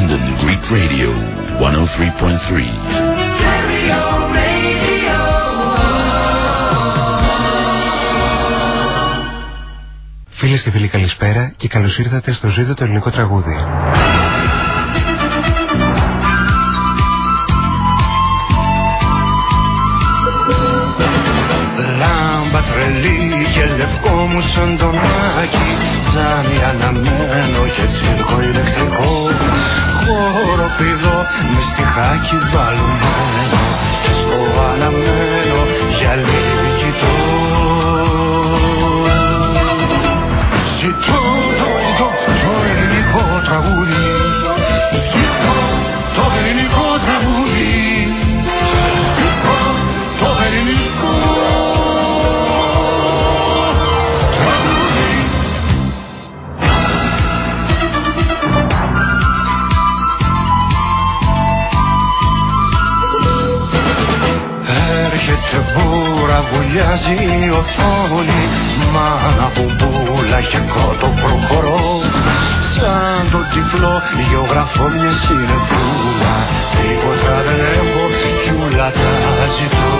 London Greek Radio 103.3. Φίλε και φίλοι καλησπέρα και καλώς ήρθατε στο ζήτο το ελληνικό τραγούδι. Λάμπα τρελή και λευκό μου σαν τον Άκη Τζάμι αναμένο και τσίρκο ηλεκτρικό Χώρο πηδό με στιχάκι βαλουμένο Και στο αναμένο γυαλί κοιτώ βουλιάζει η οθόνη Μάνα μπουμπούλα και κότο προχωρώ. Σαν το τυφλό γεωγραφώ μια συνεπούλα Τίποτα δεν έχω κι ούλα τα ζητώ.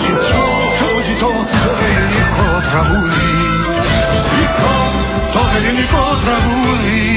Ζητώ, το ζητώ το ελληνικό τραγούδι. Ζητώ το ελληνικό τραγούδι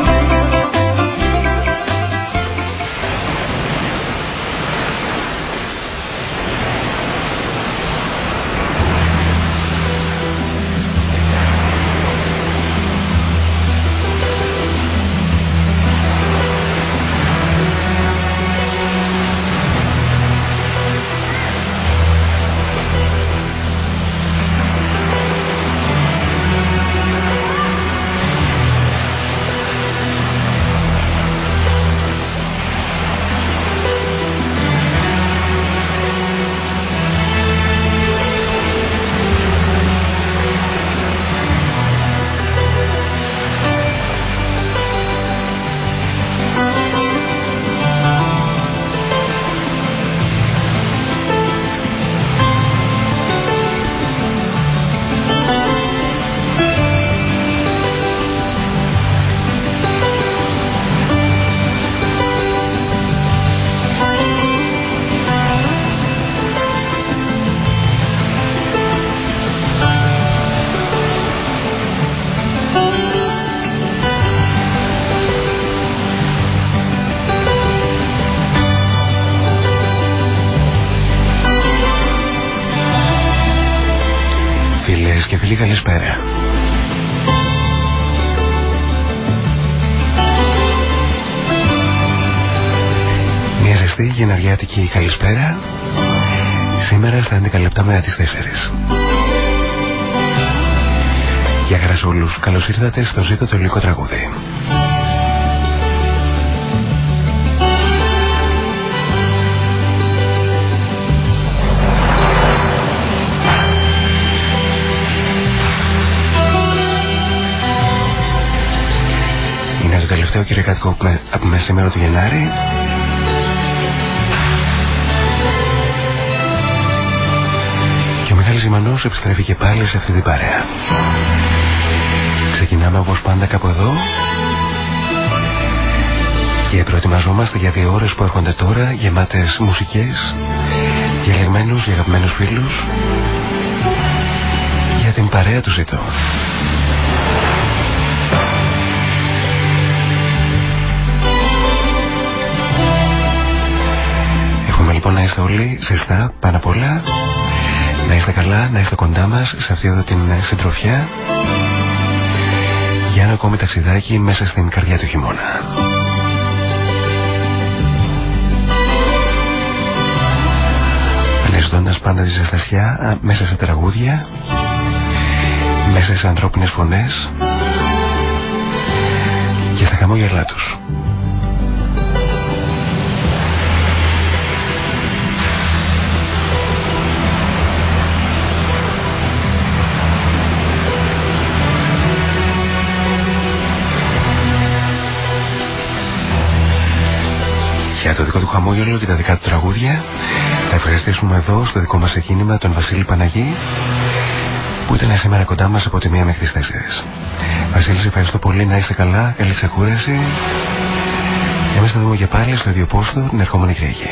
11 λεπτά μετά τις 4 Γεια χαράς σε όλους Καλώς ήρθατε στο ζήτο το ελληνικό τραγούδι. Είναι το τελευταίο κυριακάτικο που με- από μεσήμερο του Γενάρη Ζημανός επιστρέφει και πάλι σε αυτή την παρέα. Ξεκινάμε όπως πάντα κάπου εδώ. Και προετοιμαζόμαστε για δύο ώρες που έρχονται τώρα Γεμάτες μουσικές Διαλεγμένους για αγαπημένους φίλους. Για την παρέα τους ζητώ. Εύχομαι λοιπόν να είστε όλοι ζεστά πάνω απ' όλα να είστε καλά, να είστε κοντά μας σε αυτή εδώ την συντροφιά για ένα ακόμη ταξιδάκι μέσα στην καρδιά του χειμώνα. ψάχνοντας πάντα τη ζεστασιά μέσα σε τραγούδια, μέσα σε ανθρώπινες φωνές και στα χαμόγελά τους. Για το δικό του χαμόγελο και τα δικά του τραγούδια θα ευχαριστήσουμε εδώ στο δικό μας εκκίνημα τον Βασίλη Παναγή που ήταν σήμερα κοντά μας από τη μία μέχρι τις τέσσερις. Βασίλη, ευχαριστώ πολύ να είσαι καλά, καλή ξεκούραση. Εμείς θα δούμε και πάλι στο ίδιο πόστο την ερχόμενη Κυριακή.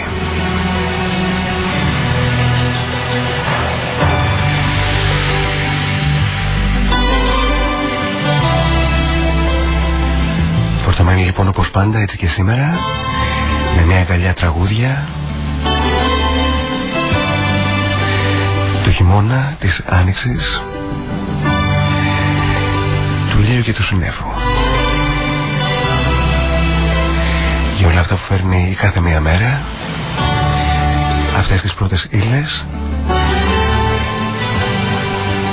Φορτωμένη λοιπόν όπως πάντα έτσι και σήμερα με μια αγκαλιά τραγούδια. Του χειμώνα, της άνοιξης. Του ήλιου και του συνέφου. Για όλα αυτά που φέρνει η κάθε μία μέρα. Αυτές τις πρώτες ύλες.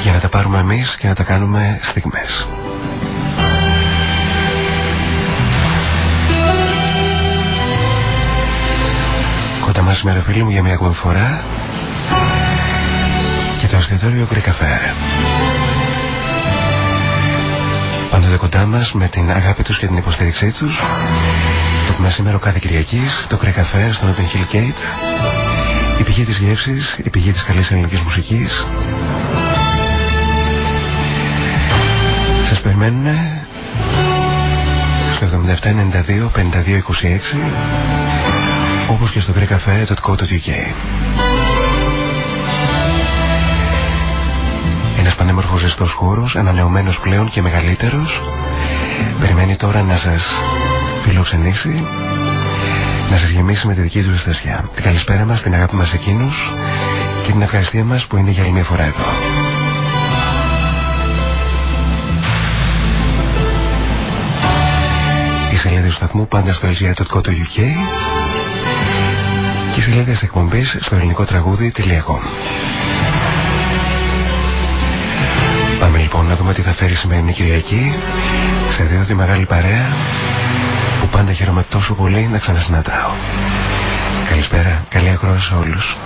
Για να τα πάρουμε εμείς και να τα κάνουμε στιγμές. Κοντά μας σήμερα φίλοι μου για μια ακόμη φορά. Και το εστιατόριο Greek Cafe. Πάντοτε κοντά μας με την αγάπη τους και την υποστήριξή τους. Το μεσήμερο κάθε Κυριακής το Greek Cafe στο Notting Hill Gate. Η πηγή της γεύσης, η πηγή της καλής ελληνικής μουσικής. Σας περιμένουν στο 7792 5226 όπως και στο greekcafe.co.uk Ένας πανέμορφος ζεστός χώρος, ανανεωμένος πλέον και μεγαλύτερος περιμένει τώρα να σας φιλοξενήσει να σας γεμίσει με τη δική του ζεστασιά. Την καλησπέρα μας, την αγάπη μας εκείνους και την ευχαριστία μας που είναι για άλλη μια φορά εδώ. Η σελίδα του σταθμού πάντα στο lgr.co.uk και η σελίδα της εκπομπής στο ελληνικό τραγούδι.com Πάμε λοιπόν να δούμε τι θα φέρει η σημερινή Κυριακή σε δίδω τη μεγάλη παρέα που πάντα χαίρομαι τόσο πολύ να ξανασυναντάω. Καλησπέρα, καλή ακρόαση σε όλους.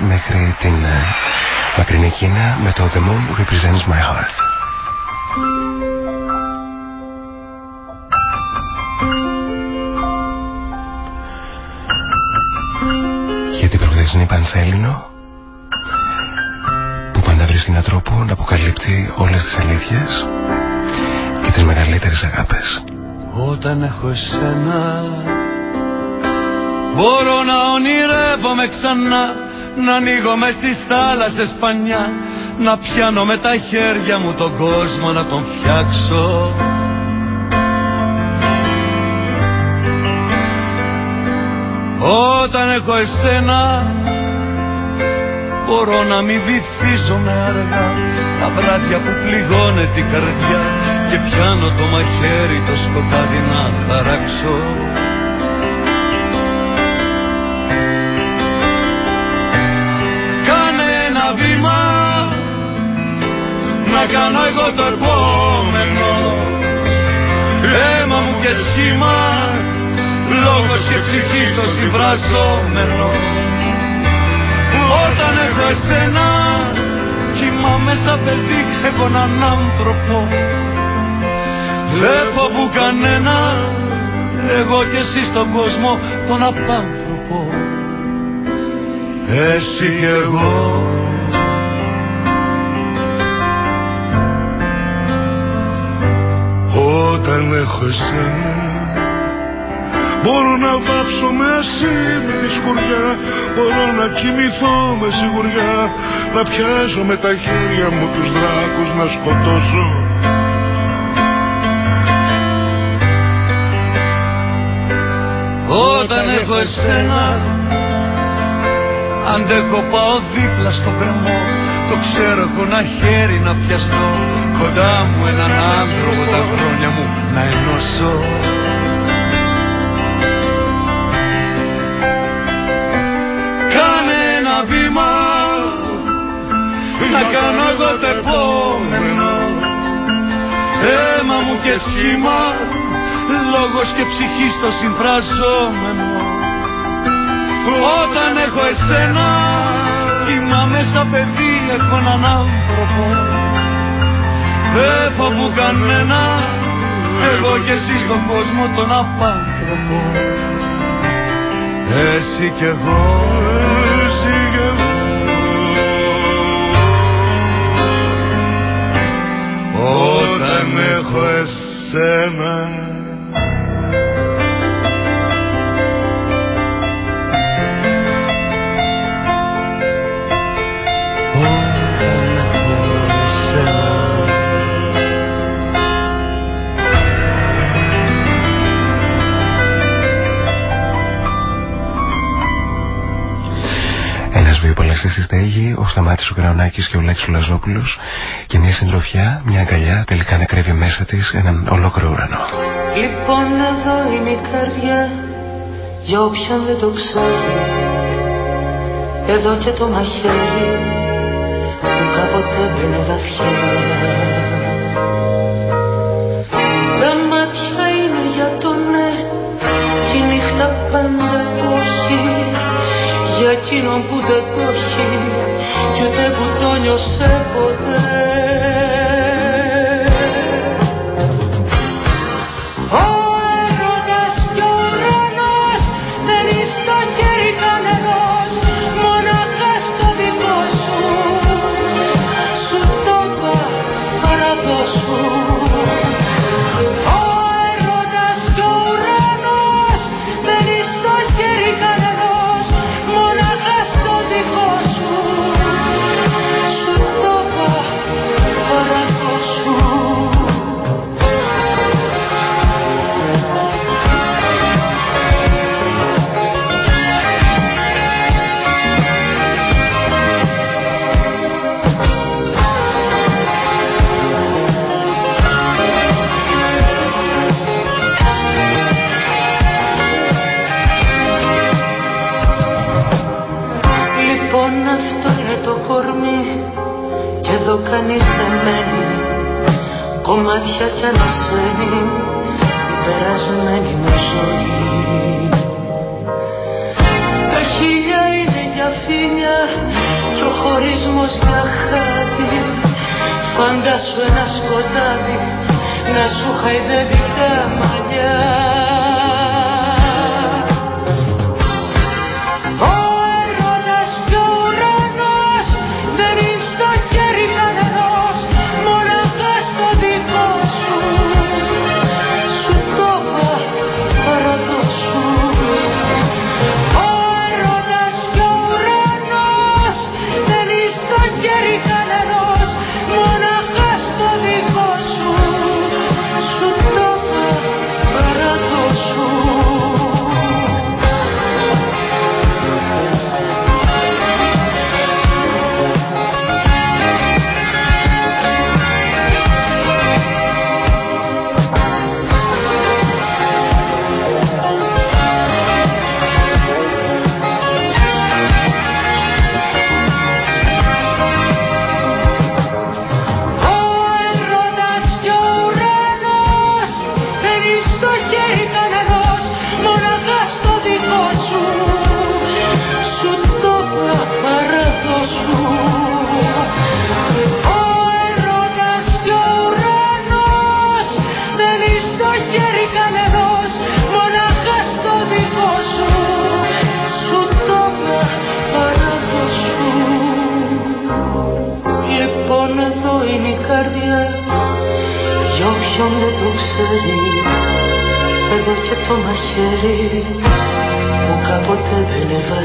Μέχρι την ε, μακρινή Κίνα με το The Moon Represents My Heart. Για την προχθεσινή Πανσέλινο που πάντα βρίσκει έναν τρόπο να αποκαλύπτει όλες τις αλήθειες και τις μεγαλύτερες αγάπες. Όταν έχω εσένα Μπορώ να ονειρεύομαι ξανά να ανοίγω μες στις θάλασσες πανιά να πιάνω με τα χέρια μου τον κόσμο να τον φτιάξω. Όταν έχω εσένα μπορώ να μην βυθίζομαι αργά. Τα βράδια που πληγώνε την καρδιά και πιάνω το μαχαίρι το σκοτάδι να χαράξω κάνω εγώ το επόμενο. Αίμα μου και σχήμα λόγος και ψυχή στο συμφραζόμενο όταν έχω εσένα κοιμάμαι σαν παιδί έχω έναν άνθρωπο. Δεν φοβού κανένα εγώ και εσύ στον κόσμο τον απάνθρωπο. Εσύ και εγώ όταν έχω εσένα. Μπορώ να βάψω μαζί με τη σκουριά Μπορώ να κοιμηθώ με σιγουριά Να πιάσω με τα χέρια μου τους δράκους να σκοτώσω. Όταν έχω εσένα Αντέχω πάω δίπλα στο κρεμό. Το ξέρω έχω ένα χέρι να πιαστώ. Κοντά μου έναν άνθρωπο τα χρόνια μου να ενώσω. Κάνε ένα βήμα Να κάνω εγώ το επόμενο. Αίμα μου και σχήμα Λόγος και ψυχή στο συμφραζόμενο Όταν έχω εσένα Κοιμάμαι σαν παιδί έχω έναν άνθρωπο. Δεν φοβού κανένα εγώ και εσύ στον κόσμο τον απάνθρωπο. Εσύ κι εγώ, εσύ κι εγώ. Όταν έχω εσένα στη στέγη, ο Σταμάτης ο Γραουνάκης και ο Λέξου Λαζόπουλος και μια συντροφιά, μια αγκαλιά τελικά να κρέβει μέσα της έναν ολόκληρο ουρανό. Λοιπόν εδώ είναι η καρδιά για όποιον δεν το ξέρει εδώ και το μαχαίρι που κάποτε μπαινε βαθιά εκείνον που δεν το έχει. Κι ούτε που το νιώσε ποτέ Κομμάτια κι ανασένει η περασμένη μου ζωή. Τα χίλια είναι για φίλια και ο χωρισμός για χάδι Φαντάσου ένα σκοτάδι να σου χαϊδεύει τα μαλλιά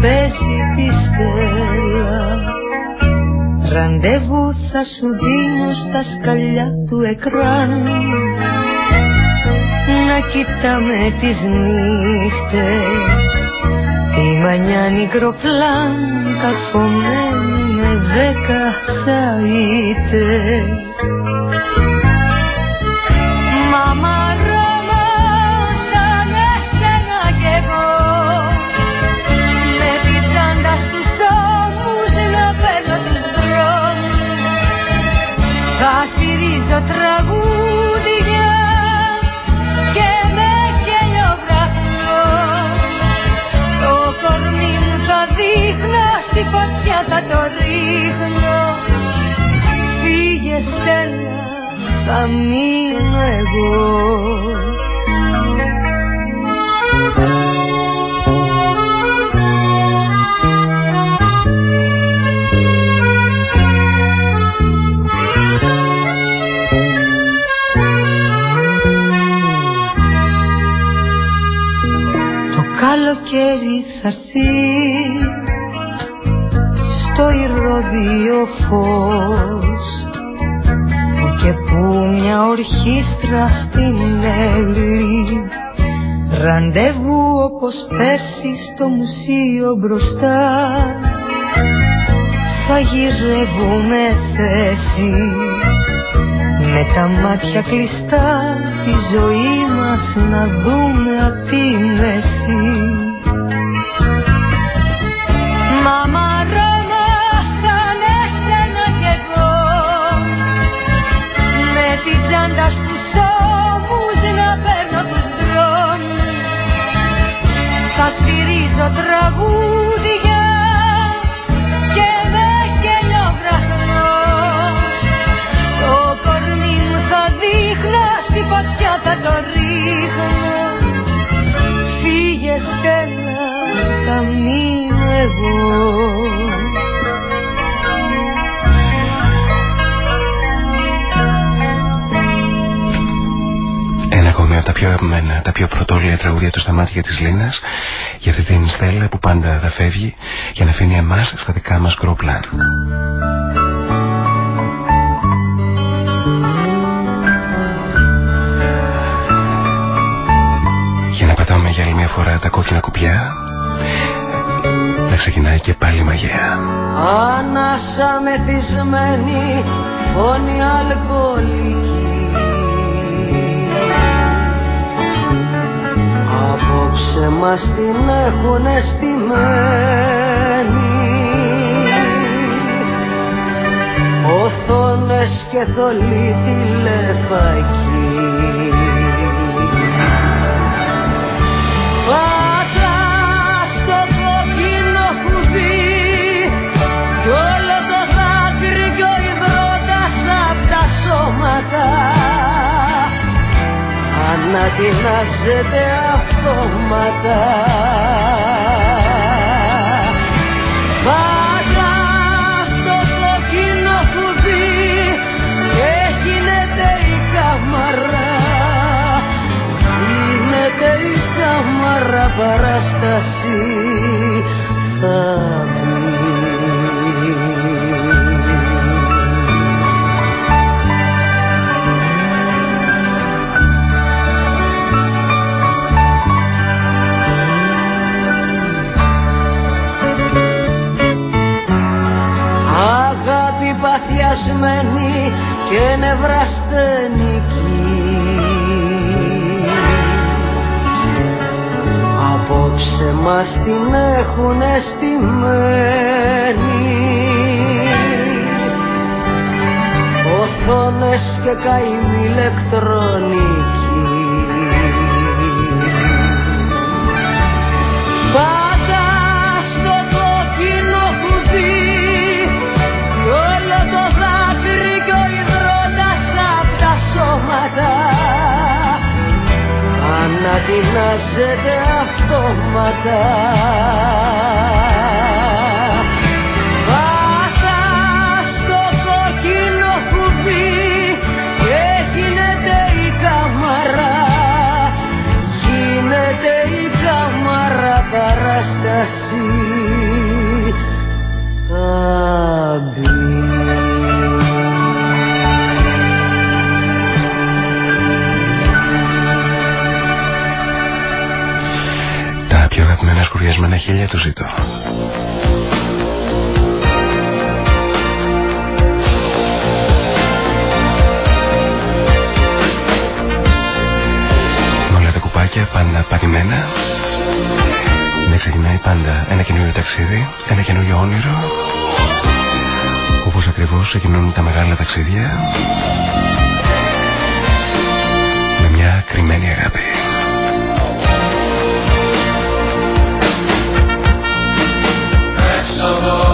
πέσει τη στέλα Ραντεβού θα σου δίνω στα σκαλιά του εκράν. Να κοιτάμε τις νύχτες Τη μανιάνη κροπλάν καθομένη με δέκα σαΐτες τραγούδια και με γελιογραφώ το κορμί μου θα δείχνω στη φωτιά θα το ρίχνω. Φύγε Στέλλα θα μείνω εγώ καλοκαίρι θα στο ηρωδίο φως. Και που μια ορχήστρα στην Έλλη ραντεβού όπως πέρσι στο μουσείο μπροστά. Θα γυρεύουμε θέση με τα μάτια κλειστά τη ζωή μας να δούμε απ' τη μέση. Μαμά Ρώμα σαν εσένα κι εγώ. Με την τσάντα στους ώμους να παίρνω τους δρόμους. Θα σφυρίζω τραγούδια στη φωτιά θα το ρίχνω Φύγε Στέλλα θα μείνω εγώ Ένα ακόμη από τα πιο αγαπημένα, τα πιο πρωτόλια τραγούδια του στα μάτια της Λίνας για αυτή την Στέλλα που πάντα θα φεύγει για να αφήνει εμάς στα δικά μας γκροπλάν. Φορά τα κόκκινα κουπιά να ξεκινάει και πάλι μαγεία. Ανάσα μεθυσμένη, φωνή αλκοολική. Απόψε μας την έχουν αισθημένη Οθόνες και θολή τηλεφακή ανατινάζεται αυτόματα. Πάντα στο κόκκινο κουδί γίνεται η κάμαρα γίνεται η κάμαρα παράσταση. Θα παθιασμένη και νευρασθενική Απόψε μας την έχουν αισθημένη. Οθόνες και καημή ηλεκτρονική ανατινάζεται αυτόματα. Πάτα στο κόκκινο κουμπί και γίνεται η κάμαρα γίνεται η κάμαρα παράσταση αγαπημένα σκουριασμένα χέρια του ζητώ. Με όλα τα κουπάκια πάντα πατημένα δεν ξεκινάει πάντα ένα καινούριο ταξίδι, ένα καινούριο όνειρο όπως ακριβώς ξεκινούν τα μεγάλα ταξίδια με μια κρυμμένη αγάπη. of.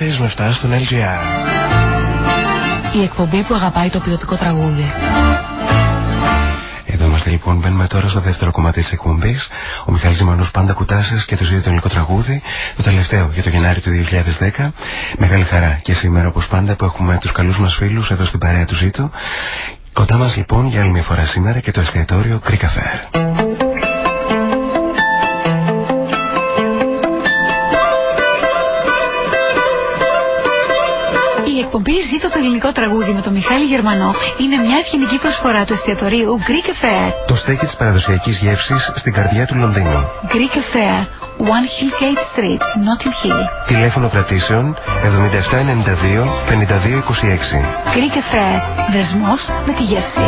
Με 7 στον LGR. Η εκπομπή που αγαπάει το ποιοτικό τραγούδι. Εδώ είμαστε λοιπόν, μπαίνουμε τώρα στο δεύτερο κομμάτι της εκπομπής. Ο Μιχάλης Ζημανός πάντα κουτάσες και το ζήτησε το ελληνικό τραγούδι. Το τελευταίο για το Γενάρη του 2010. Μεγάλη χαρά και σήμερα όπως πάντα που έχουμε τους καλούς μας φίλους εδώ στην παρέα του Ζήτου. Κοντά μας λοιπόν για άλλη μια φορά σήμερα και το εστιατόριο Greek εκπομπή Ζήτω το ελληνικό τραγούδι με τον Μιχάλη Γερμανό είναι μια ευγενική προσφορά του εστιατορίου Greek Affair. Το στέκι της παραδοσιακής γεύσης στην καρδιά του Λονδίνου. Greek Affair, One Hillgate Street, Notting Hill. Τηλέφωνο κρατήσεων 7792 5226. Greek Affair, δεσμός με τη γεύση.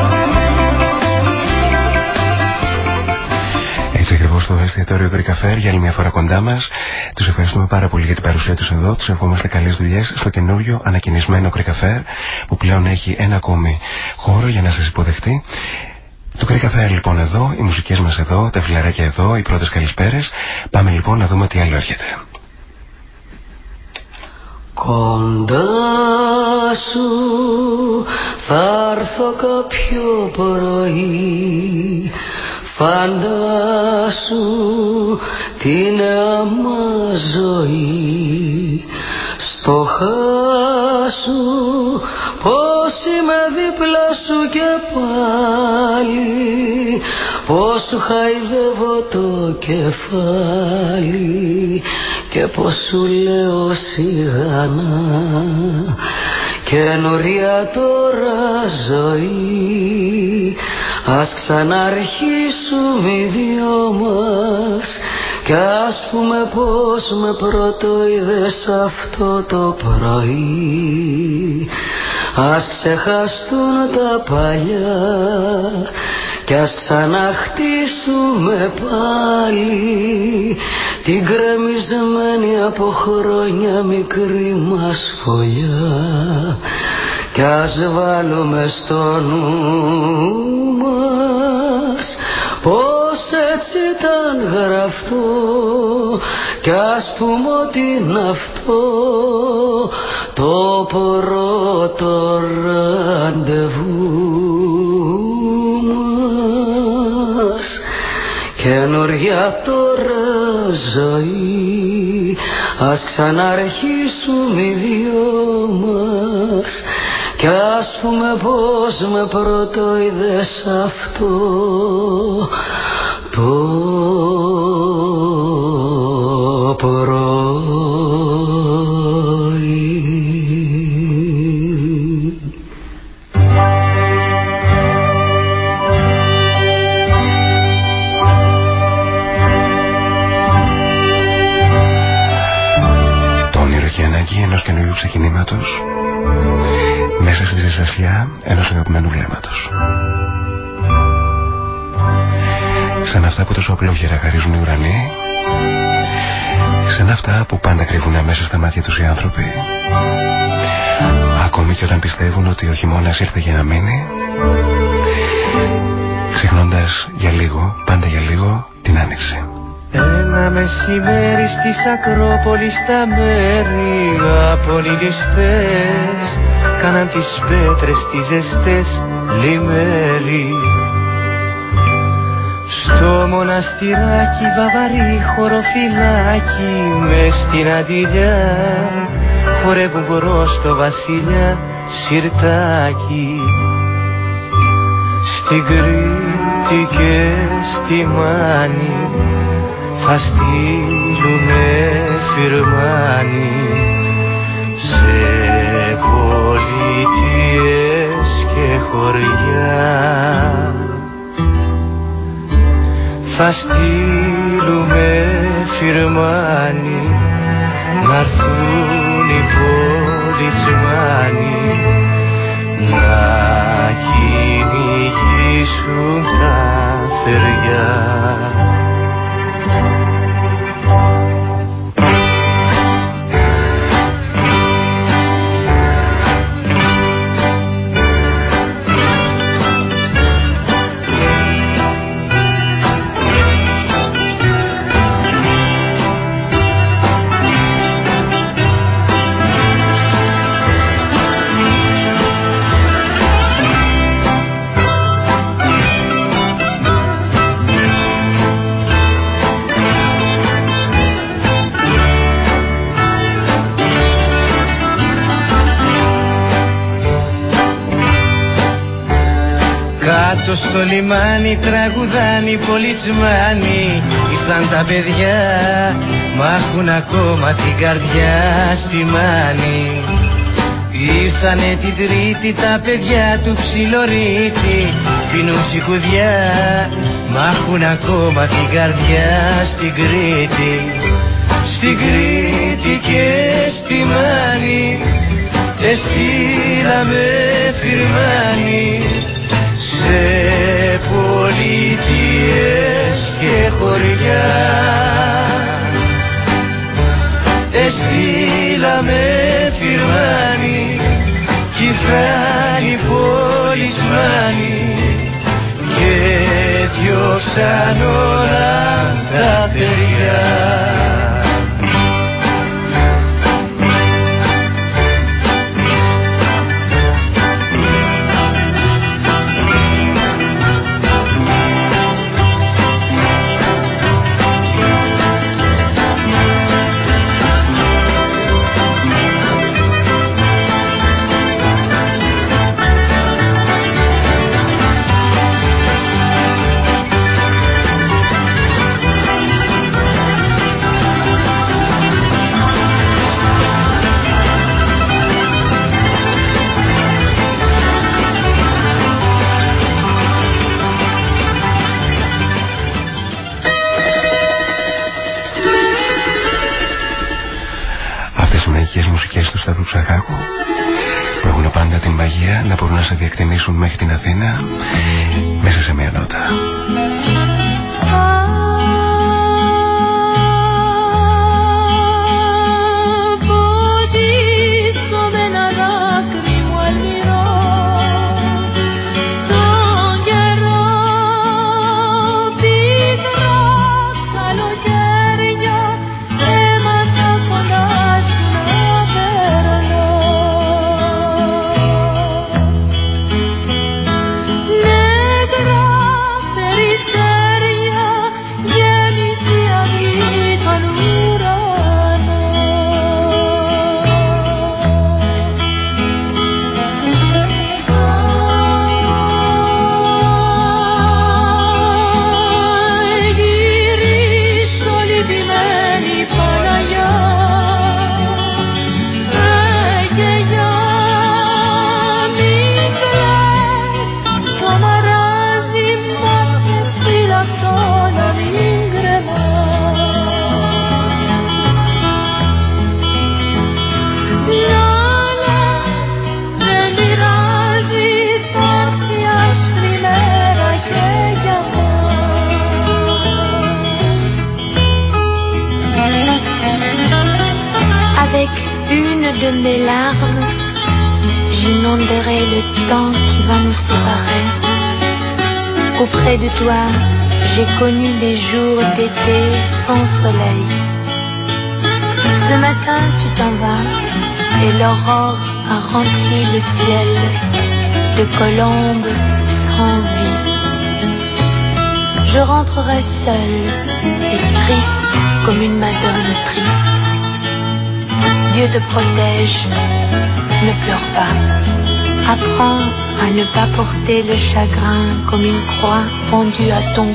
Έτσι ακριβώς στο εστιατόριο Γκρικαφέρ για άλλη μια φορά κοντά μας. Τους ευχαριστούμε πάρα πολύ για την παρουσία τους εδώ. Τους ευχόμαστε καλές δουλειές στο καινούριο ανακοινισμένο Γκρικαφέρ που πλέον έχει ένα ακόμη χώρο για να σας υποδεχτεί. Το Γκρικαφέρ λοιπόν εδώ, οι μουσικές μας εδώ, τα φιλαράκια εδώ, οι πρώτες καλησπέρες. Πάμε λοιπόν να δούμε τι άλλο έρχεται. Κοντά σου θα έρθω κάποιο πρωί Φαντάσου την άμα ζωή. Στο χάσου πως είμαι δίπλα σου και πάλι. Πως σου χαϊδεύω το κεφάλι. Και πως σου λέω σιγανά. Καινούρια τώρα ζωή Ας ξαναρχίσουμε οι δυο μας Κι ας πούμε πως με πρώτο είδες αυτό το πρωί. Ας ξεχαστούν τα παλιά κι ας ξαναχτίσουμε πάλι την κρεμισμένη από χρόνια μικρή μας φωλιά κι ας βάλουμε στο νου μας πως έτσι ήταν γραφτό κι ας πούμε ότι είναι αυτό το πρώτο ραντεβού μας. Καινούρια τώρα ζωή ας ξαναρχίσουμε οι δυο μας κι ας πούμε πως με πρώτο είδες αυτό το πρωί. Το όνειρο και ανάγκη ενός καινούριου ξεκινήματος μέσα στη ζεστασιά ενός αγαπημένου βλέμματος. Σαν αυτά που τόσο απλόχερα χαρίζουν οι ουρανοί, σαν αυτά που πάντα κρύβουν μέσα στα μάτια τους οι άνθρωποι, ακόμη και όταν πιστεύουν ότι ο χειμώνας ήρθε για να μείνει, ξεχνώντας για λίγο, πάντα για λίγο, την άνοιξη. Ένα μεσημέρι στις Ακρόπολης τα μέρη απολυλιστές. Κάναν τις πέτρες τις ζεστές λιμέρι. Στο μοναστηράκι βαβαρή χωροφυλάκι μες στην αντιλιά. Χορεύουν μπρος το βασιλιά σιρτάκι. Στην Κρήτη και στη Μάνη θα στείλουμε φυρμάνι σε πολιτείες και χωριά. Θα στείλουμε φυρμάνι να έρθουν οι πολιτσμάνοι να κυνηγήσουν τα θεριάς Thank you. Κάτω στο λιμάνι τραγουδάνει πολιτσμάνι Ήρθαν τα παιδιά μ' έχουν ακόμα την καρδιά στη μάνη. Ήρθανε την τρίτη τα παιδιά του ψιλορίτη. Πίνουν τσικουδιά μ' έχουν ακόμα την καρδιά στην Κρήτη. Στην Κρήτη και στη Μάνη Εστήλαμε φυρμάνι σε πολιτείες και χωριά. Εστήλαμε φυρμάνι κι φράνι πολισμάνι και διώξαν όλα τα παιδιά να μπορούν να σε διακτηνήσουν μέχρι την Αθήνα répondu à ton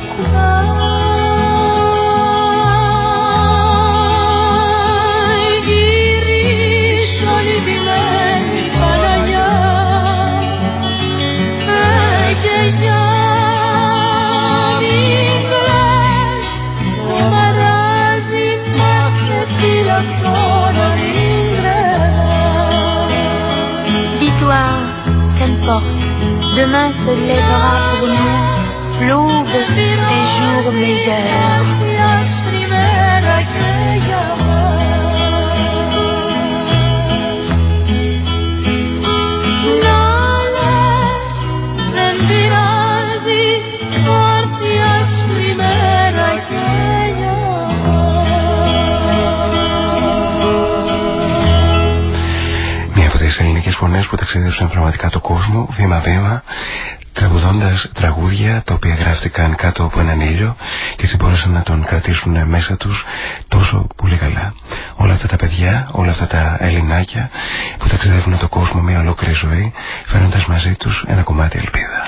Μια από τις ελληνικές φωνές που ταξιδεύουν πραγματικά το κόσμο βήμα-βήμα τραγουδώντας τραγούδια τα οποία γράφτηκαν κάτω από έναν ήλιο και έτσι μπόρεσαν να τον κρατήσουν μέσα τους τόσο πολύ καλά. Όλα αυτά τα παιδιά, όλα αυτά τα ελληνάκια που ταξιδεύουν τον κόσμο μια ολόκληρη ζωή φέρνοντας μαζί τους ένα κομμάτι ελπίδα.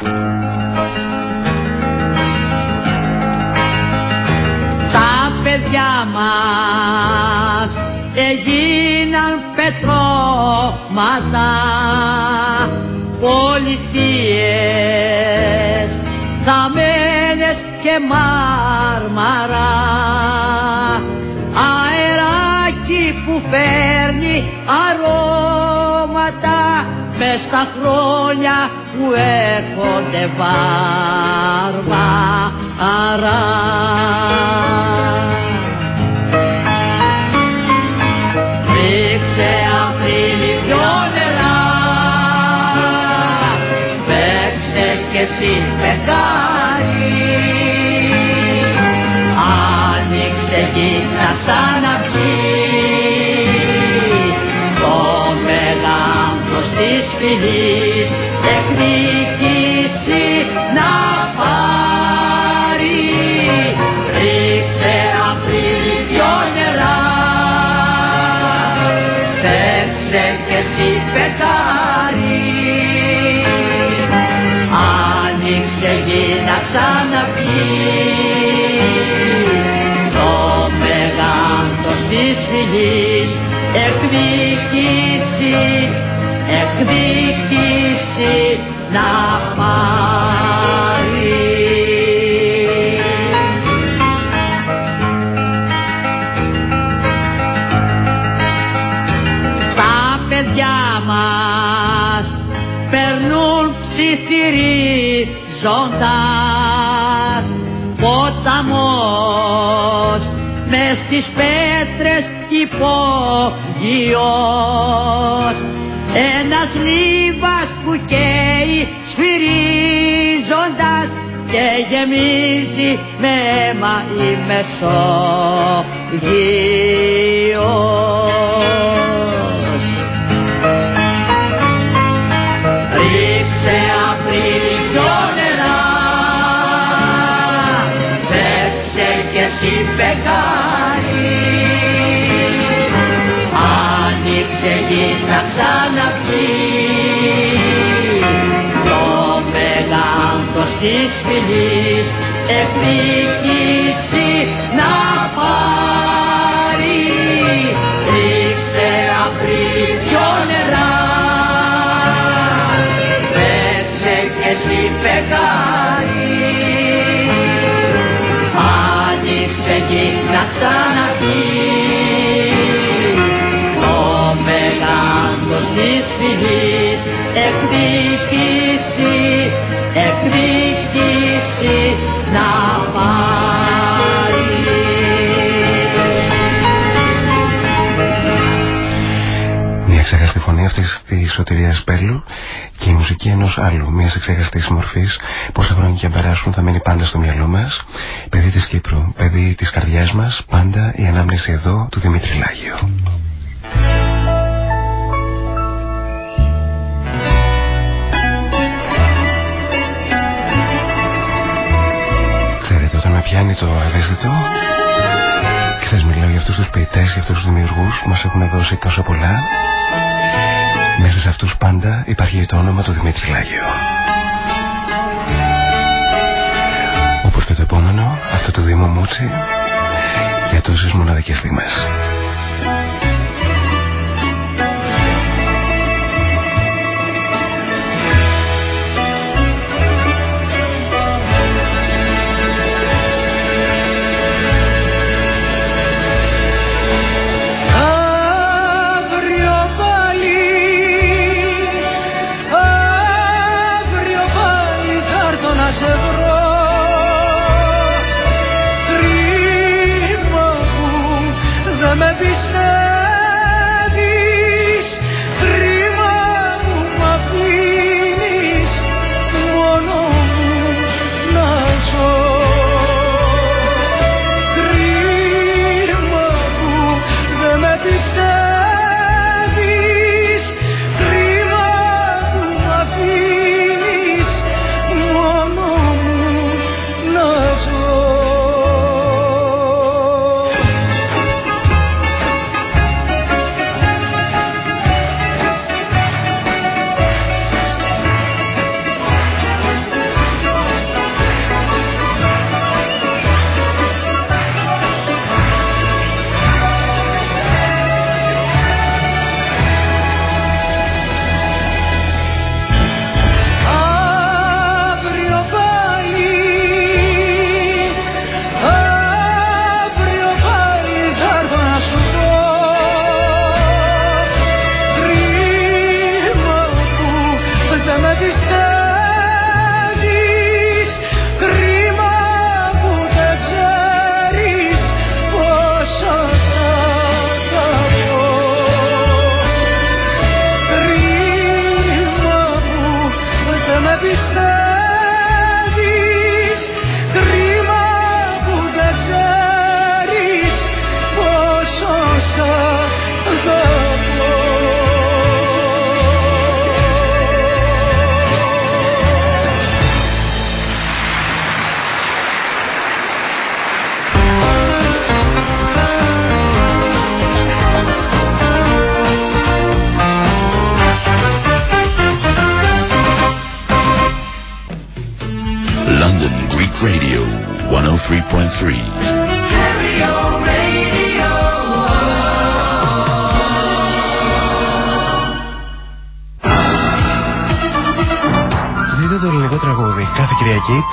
Τα παιδιά μας έγιναν πετρώματα πολιτείες θαμένες και μάρμαρα αεράκι που φέρνει αρώματα μες στα χρόνια που έρχονται βάρβαρα εσύ φεγγάρι άνοιξε γύνα σαν να το μεγάλος της φυλής εκδίκηση της φυλής υπόγειος ένας λίβας που καίει σφυρίζοντας και γεμίζει με αίμα η Μεσόγειος να ξαναπείς. Το μεγάθος της φυλής εκδίκηση τη σωτηρίας Πέλου και η μουσική ενός άλλου, μιας εξεχαστή μορφής, πόσα χρόνια και αν περάσουν θα μείνει πάντα στο μυαλό μας. Παιδί της Κύπρου, παιδί της καρδιάς μας, πάντα η ανάμνηση εδώ του Δημήτρη Λάγιο. Ξέρετε, όταν με πιάνει το ευαίσθητο, και σας μιλάω για αυτούς τους ποιητές, για αυτούς τους δημιουργούς που μας έχουν δώσει τόσο πολλά, μέσα σε αυτούς πάντα υπάρχει το όνομα του Δημήτρη Λάγιο. Όπως και το επόμενο, αυτό το Δήμο Μούτσι, για τόσες μοναδικές στιγμές.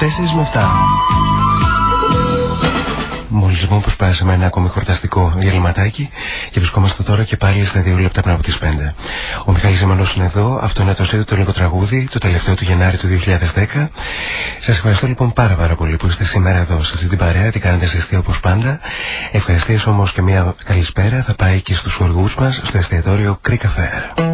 4 με 7. Μόλις λοιπόν προσπάσαμε ένα ακόμη χορταστικό διαλυματάκι και βρισκόμαστε τώρα και πάλι στα 2 λεπτά πριν από τις 5. Ο Μιχάλης Ζημανός είναι εδώ, αυτό είναι το σύντο του ελληνικό τραγούδι, το τελευταίο του Γενάρη του 2010. Σας ευχαριστώ λοιπόν πάρα πάρα πολύ που είστε σήμερα εδώ σε αυτή την παρέα, τι κάνετε ζεστή όπως πάντα. Ευχαριστήσω όμως και μια καλησπέρα θα πάει και στους χορηγούς μας στο εστιατόριο Creek Affair.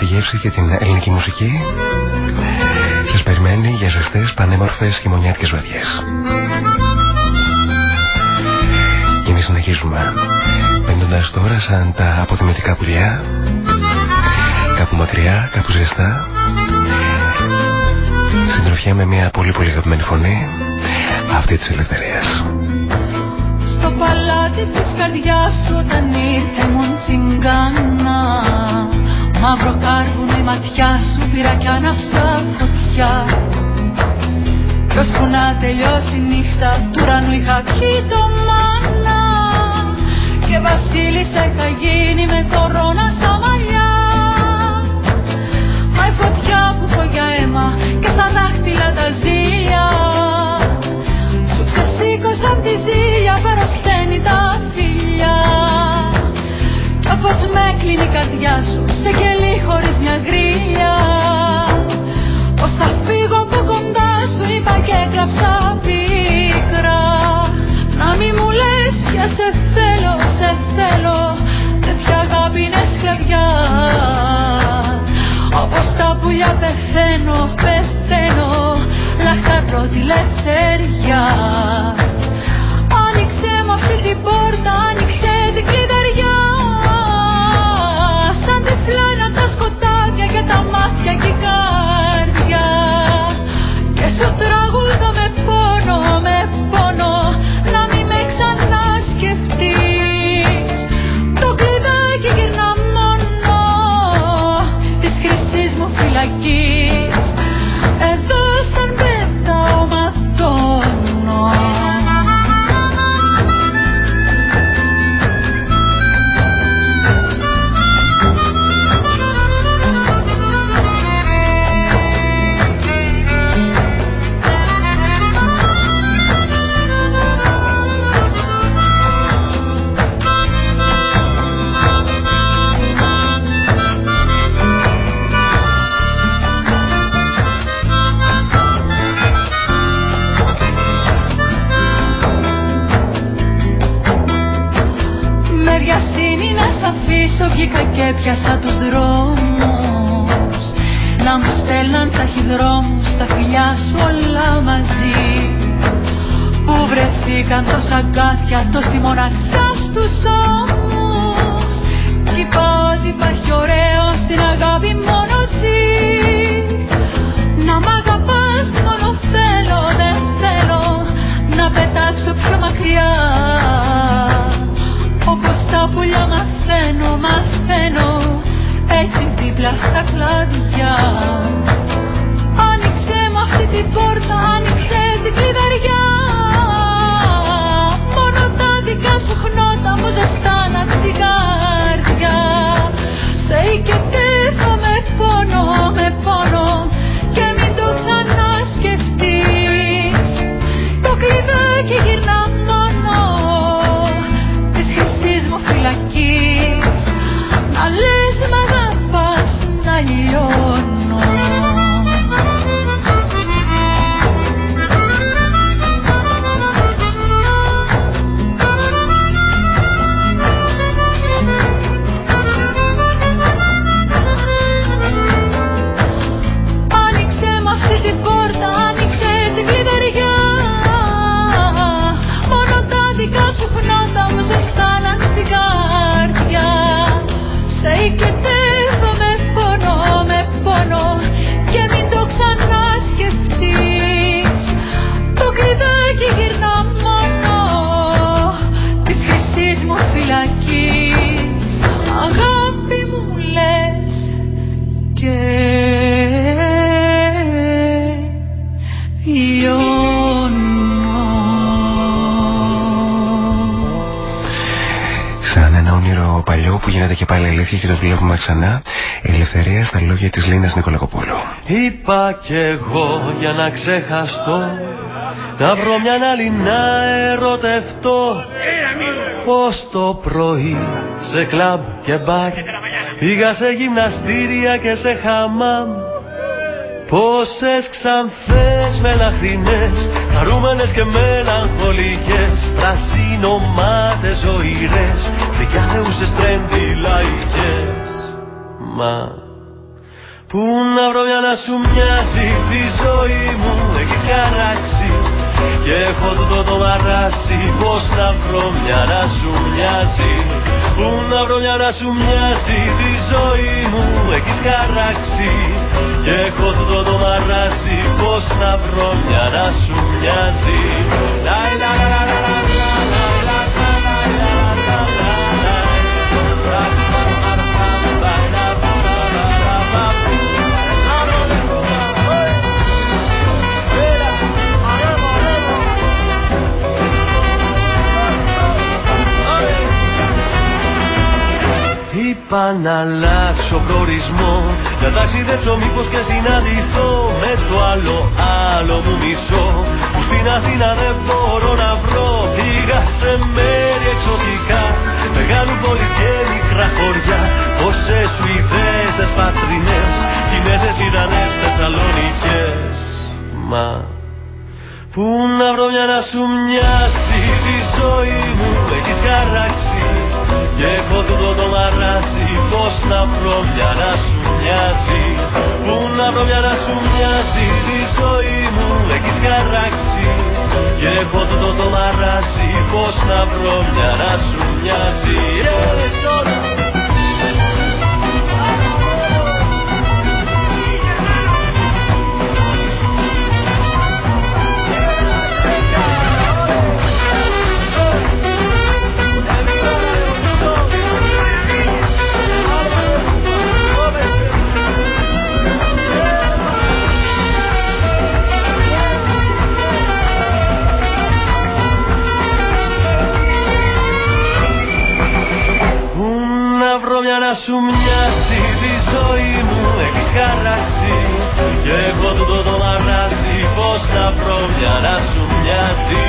Τη γεύση και την ελληνική μουσική σας περιμένει για ζεστές πανέμορφες χειμωνιάτικες βραδιές. Και εμείς συνεχίζουμε πέντοντας τώρα σαν τα αποδημητικά πουλιά κάπου μακριά, κάπου ζεστά συντροφιά με μια πολύ πολύ αγαπημένη φωνή αυτή της ελευθερίας. Στο παλάτι της καρδιάς σου όταν ήρθε μου τσιγκάνα Μαύρο κάρβουνο η ματιά σου πήρα κι άναψα φωτιά. Κι ώσπου να τελειώσει η νύχτα του ουρανού είχα πιει το μάνα. Και βασίλισσα είχα γίνει με κορώνα στα μαλλιά. Μα η φωτιά που έχω για αίμα και στα δάχτυλα τα ζήλια. Σου ξεσήκωσαν τη ζήλια περοσθένη τα φίλια όπως με κλείνει η καρδιά σου σε κελί χωρίς μια γκρίλια Πως θα φύγω από κοντά σου είπα και έγραψα πίκρα. Να μη μου λες πια σε θέλω, σε θέλω Τέτοια αγάπη είναι σκλαβιά. Όπως τα πουλιά πεθαίνω, πεθαίνω Λαχταρώ τη λευτεριά ξανά. Η ελευθερία στα λόγια της Λίνας Νικολακοπούλου. Είπα κι εγώ για να ξεχαστώ να βρω μια άλλη να ερωτευτώ Πως το πρωί σε κλαμπ και μπαρ Πήγα σε γυμναστήρια και σε χαμάμ Πόσες ξανθές μελαχρινές Χαρούμενες και μελαγχολικές Πρασίνομάτες ζωηρές Δικιάθεουσες τρέντι λαϊκές Μα. Πού να βρω μια να σου μοιάζει Τη ζωή μου έχεις χαράξει. Και έχω τούτο το μαράσει Πώς να βρω μια να σου μοιάζει. Πού να βρω μια να σου μοιάζει Τη ζωή μου έχεις χαράξει. Και έχω τούτο το μαράζει Πώς να βρω μια να σου μοιάζει. Είπα ταξιδέψω μήπως και συναντηθώ Με το άλλο άλλο μου μισό. Που στην Αθήνα δεν μπορώ να βρω Πήγα σε μέρη εξωτικά. Μεγάλου πόλεις και μικρά χωριά Πόσες Σουηδέζες πατρινές. Κινέζες Ιρανές Θεσσαλονικές Μα Πού να βρω μια να σου μοιάσει Τη ζωή μου έχεις χαράξει. Και έχω τούτο το μαράσει Πώς να βρω μια να σου μοιάζει. Πού να βρω μια να σου μοιάζει. Τη ζωή μου έχεις χαράξει. Και έχω τούτο το μαράσει Πώς να βρω μια να σου μοιάζει yeah, να σου μοιάσει τη ζωή μου. Έχεις χαράξει και εγώ τούτο το μαράσει πως να βρω μια να σου μοιάζει.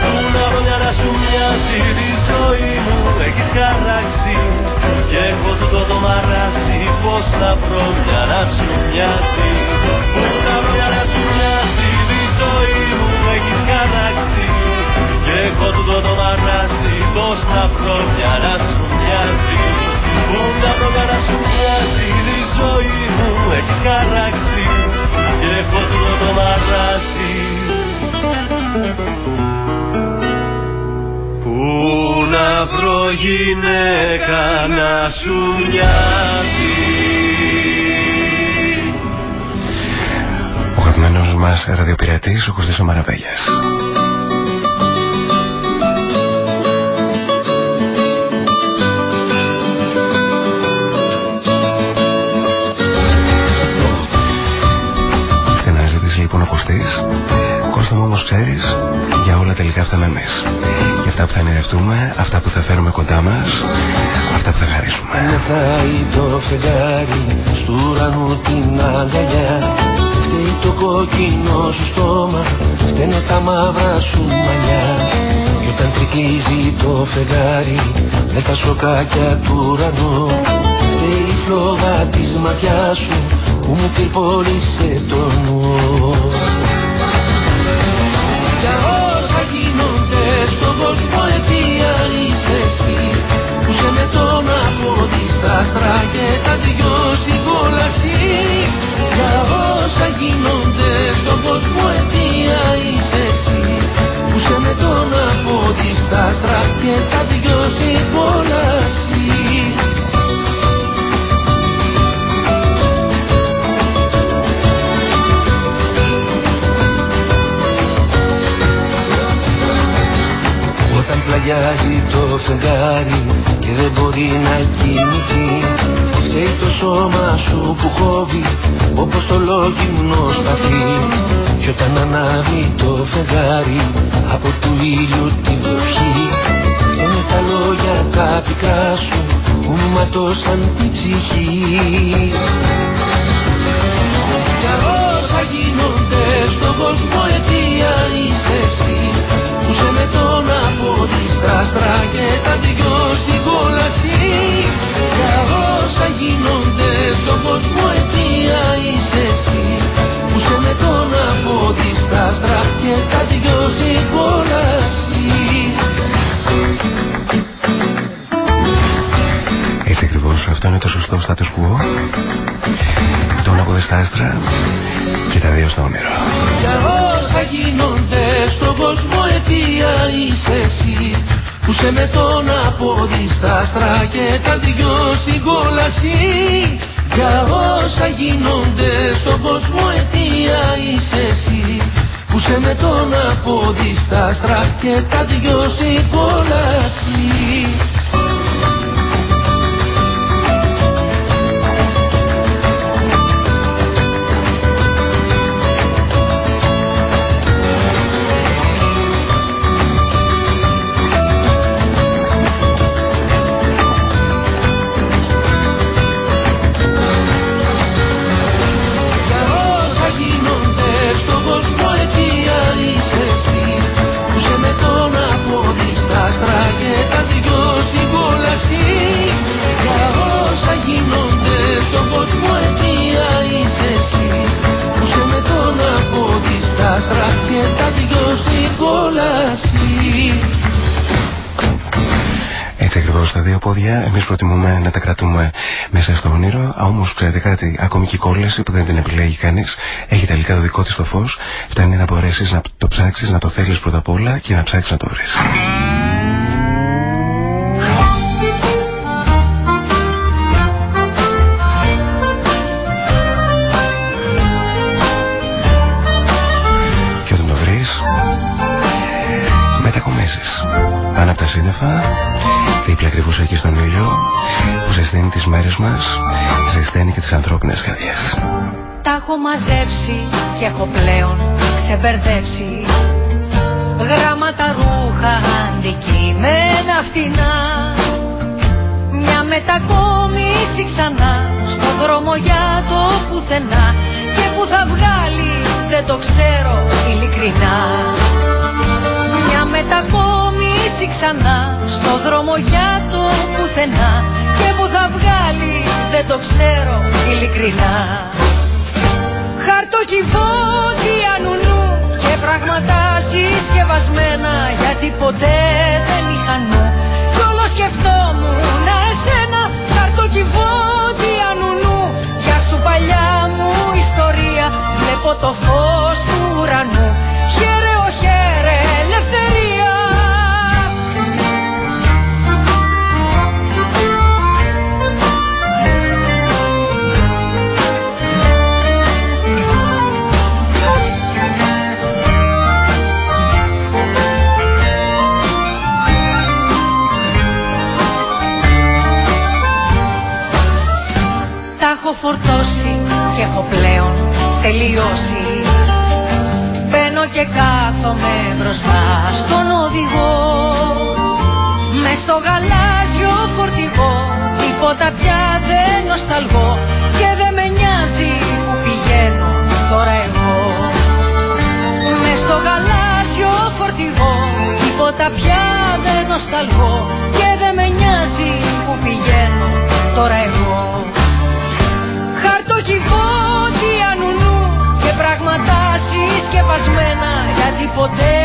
Πού να βρω μια να σου μοιάζει τη ζωή μου. Έχεις χαράξει και εγώ τούτο το μαράσει πως να βρω μια να σου μοιάζει. Πού να βρω μια να σου μοιάζει τη ζωή μου. Έχεις χαράξει και εγώ τούτο το μαράσει πως να βρω μια να σου μοιάζει Πού να βρω να σου μοιάζει η ζωή μου έχεις χαράξει και έχω τούτο το μαράσει Πού να βρω γυναίκα να σου μοιάζει Ο αγαπημένος μας ραδιοπειρατής ο Κωστής Μαραβέγιας λοιπόν ακουστείς Κώστα μου όμως ξέρεις Για όλα τελικά φτάμε εμείς. Για αυτά που θα ενηρευτούμε Αυτά που θα φέρουμε κοντά μας Αυτά που θα χαρίσουμε. Μετάει το φεγγάρι Στου ουρανού την αγκαλιά. Φταίει το κόκκινο σου στόμα Φταίνε τα μαύρα σου μαλλιά. Κι όταν τρικίζει το φεγγάρι Δεν θα σοκάκια του ουρανού. Και η φλόγα της ματιάς σου που μου πυρπόλησε το νου γίνονται στον κόσμο αιτία είσαι εσύ. Που σε με τον απόδει στα άστρα και τα δυο στην προτιμούμε να τα κρατούμε μέσα στο όνειρο. Όμως ξέρετε κάτι ακόμη και η κόλαση που δεν την επιλέγει κανείς έχει τελικά το δικό της το φως. Φτάνει να μπορέσεις να το ψάξεις να το θέλεις πρώτα απ' όλα και να ψάξεις να το βρεις. Και όταν το βρεις μετακομίσεις πάνω από τα σύννεφα δίπλα ακριβώς εκεί στον ήλιο που ζεσταίνει τις μέρες μας ζεσταίνει και τις ανθρώπινες καρδιές. Τα έχω μαζέψει και έχω πλέον ξεμπερδέψει. Γράμματα, ρούχα, αντικείμενα φτηνά. Μια μετακόμιση ξανά στο δρόμο για το πουθενά. Και που θα βγάλει δεν το ξέρω ειλικρινά. Μια μετακόμιση ξανά στο δρόμο για το πουθενά Και που θα βγάλει δεν το ξέρω ειλικρινά. Χαρτοκιβώτια νουνού και πράγματα συσκευασμένα γιατί ποτέ δεν είχα νου. Κι όλο σκεφτόμουν εσένα χαρτοκιβώτια νουνού. Γεια σου παλιά μου ιστορία βλέπω το φως του ουρανού. Χαίρε ο χαίρε φορτώσει και έχω πλέον τελειώσει. Μπαίνω και κάθομαι μπροστά στον οδηγό. Μες στο γαλάζιο φορτηγό Τίποτα πια δεν νοσταλγώ Και δεν με νοιάζει που πηγαίνω τώρα εγώ. Μες στο γαλάζιο φορτηγό Τίποτα πια δεν νοσταλγώ Και δεν με νοιάζει γιατί ποτέ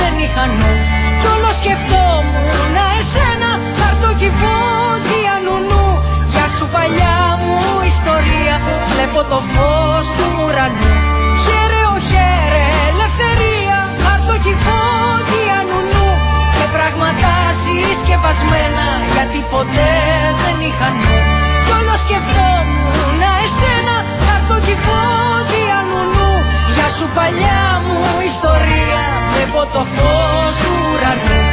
δεν είχαν νου. Κι όλο σκεφτόμουν εσένα χαρτοκιβώτια νουνού για σου παλιά μου ιστορία βλέπω το φως του ουρανού. Χαίρε ο χαίρε ελευθερία χαρτοκιβώτια νουνού και πράγματα συσκευασμένα γιατί ποτέ δεν είχαν νου. Κι όλο σκεφτόμουν εσένα χαρτοκιβώτια παλιά μου ιστορία. Βλέπω το φως του ουρανού.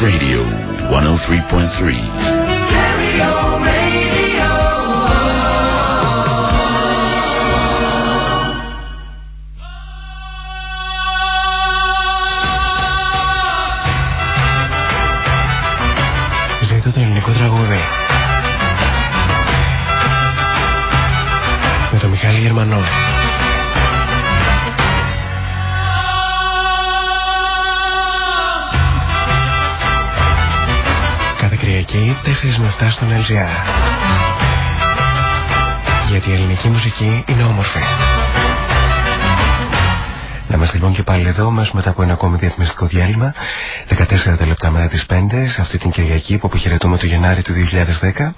Radio 103.3. με 7 στον LGR. Γιατί η ελληνική μουσική είναι όμορφη. Να είμαστε λοιπόν και πάλι εδώ μας μετά από ένα ακόμη διαφημιστικό διάλειμμα 14 λεπτά μετά τις 5 σε αυτή την Κυριακή που αποχαιρετούμε το Γενάρη του 2010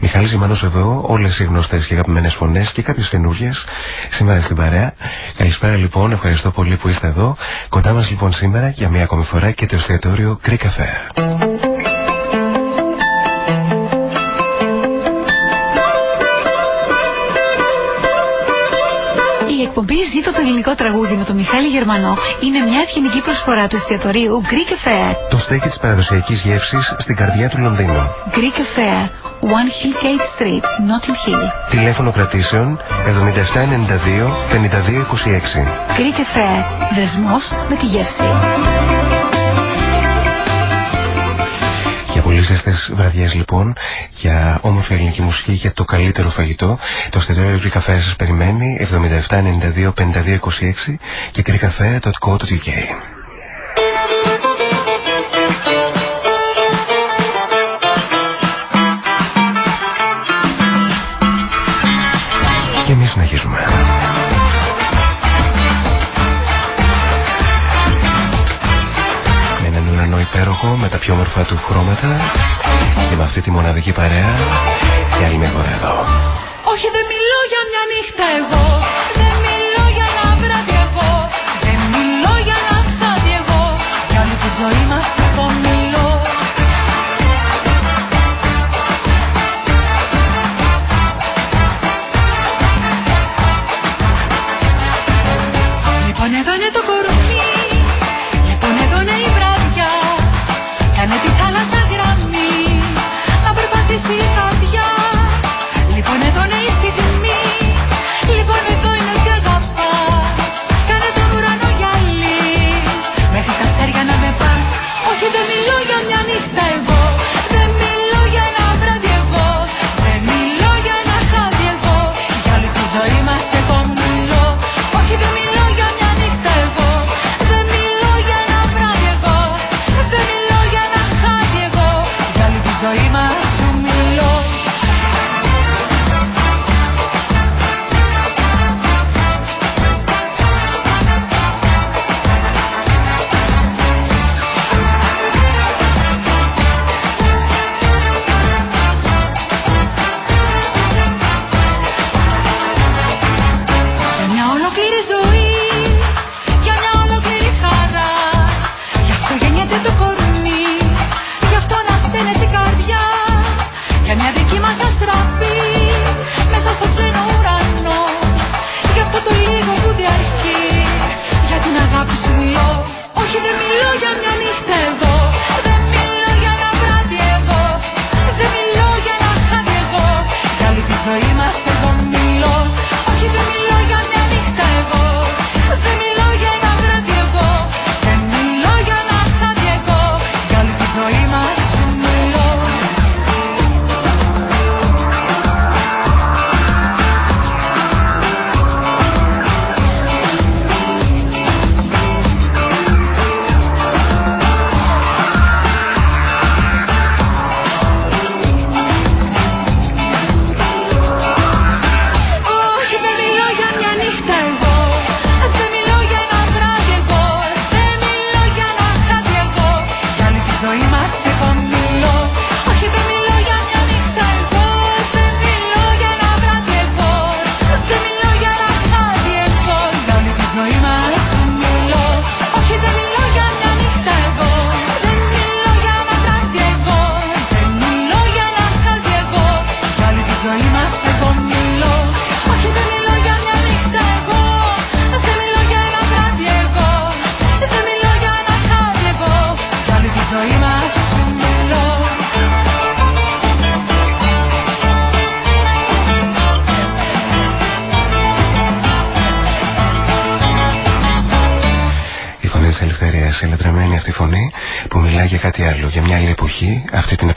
Μιχάλης Ζημανός εδώ όλες οι γνωστές και αγαπημένες φωνές και κάποιες καινούργιες σήμερα στην παρέα Καλησπέρα λοιπόν, ευχαριστώ πολύ που είστε εδώ Κοντά μας λοιπόν σήμερα για μία ακόμη φορά και το εστιατόριο Greek Cafe εκπομπή Ζήτω το ελληνικό τραγούδι με τον Μιχάλη Γερμανό είναι μια ευγενική προσφορά του εστιατορίου Greek Affair. Το στέκι της παραδοσιακής γεύσης στην καρδιά του Λονδίνου. Greek Affair, One Hill Gate Street, Notting Hill. Τηλέφωνο κρατήσεων 7792 5226. Greek Affair, δεσμός με τη γεύση. Πολύ ζεστέ βραδιές λοιπόν για όμορφη ελληνική μουσική για το καλύτερο φαγητό. Το στεντόριο Greek Cafe σας περιμένει 7792 5226 και greekcafe.co.uk. Και εμείς συνεχίζουμε. Υπέροχο με τα πιο όμορφα του χρώματα και με αυτή τη μοναδική παρέα για άλλη μια φορά εδώ. Όχι δεν μιλώ για μια νύχτα εγώ. Δεν μιλώ για ένα βράδυ εγώ. Δεν μιλώ για ένα χάδι εγώ. Για όλη τη ζωή μας after 10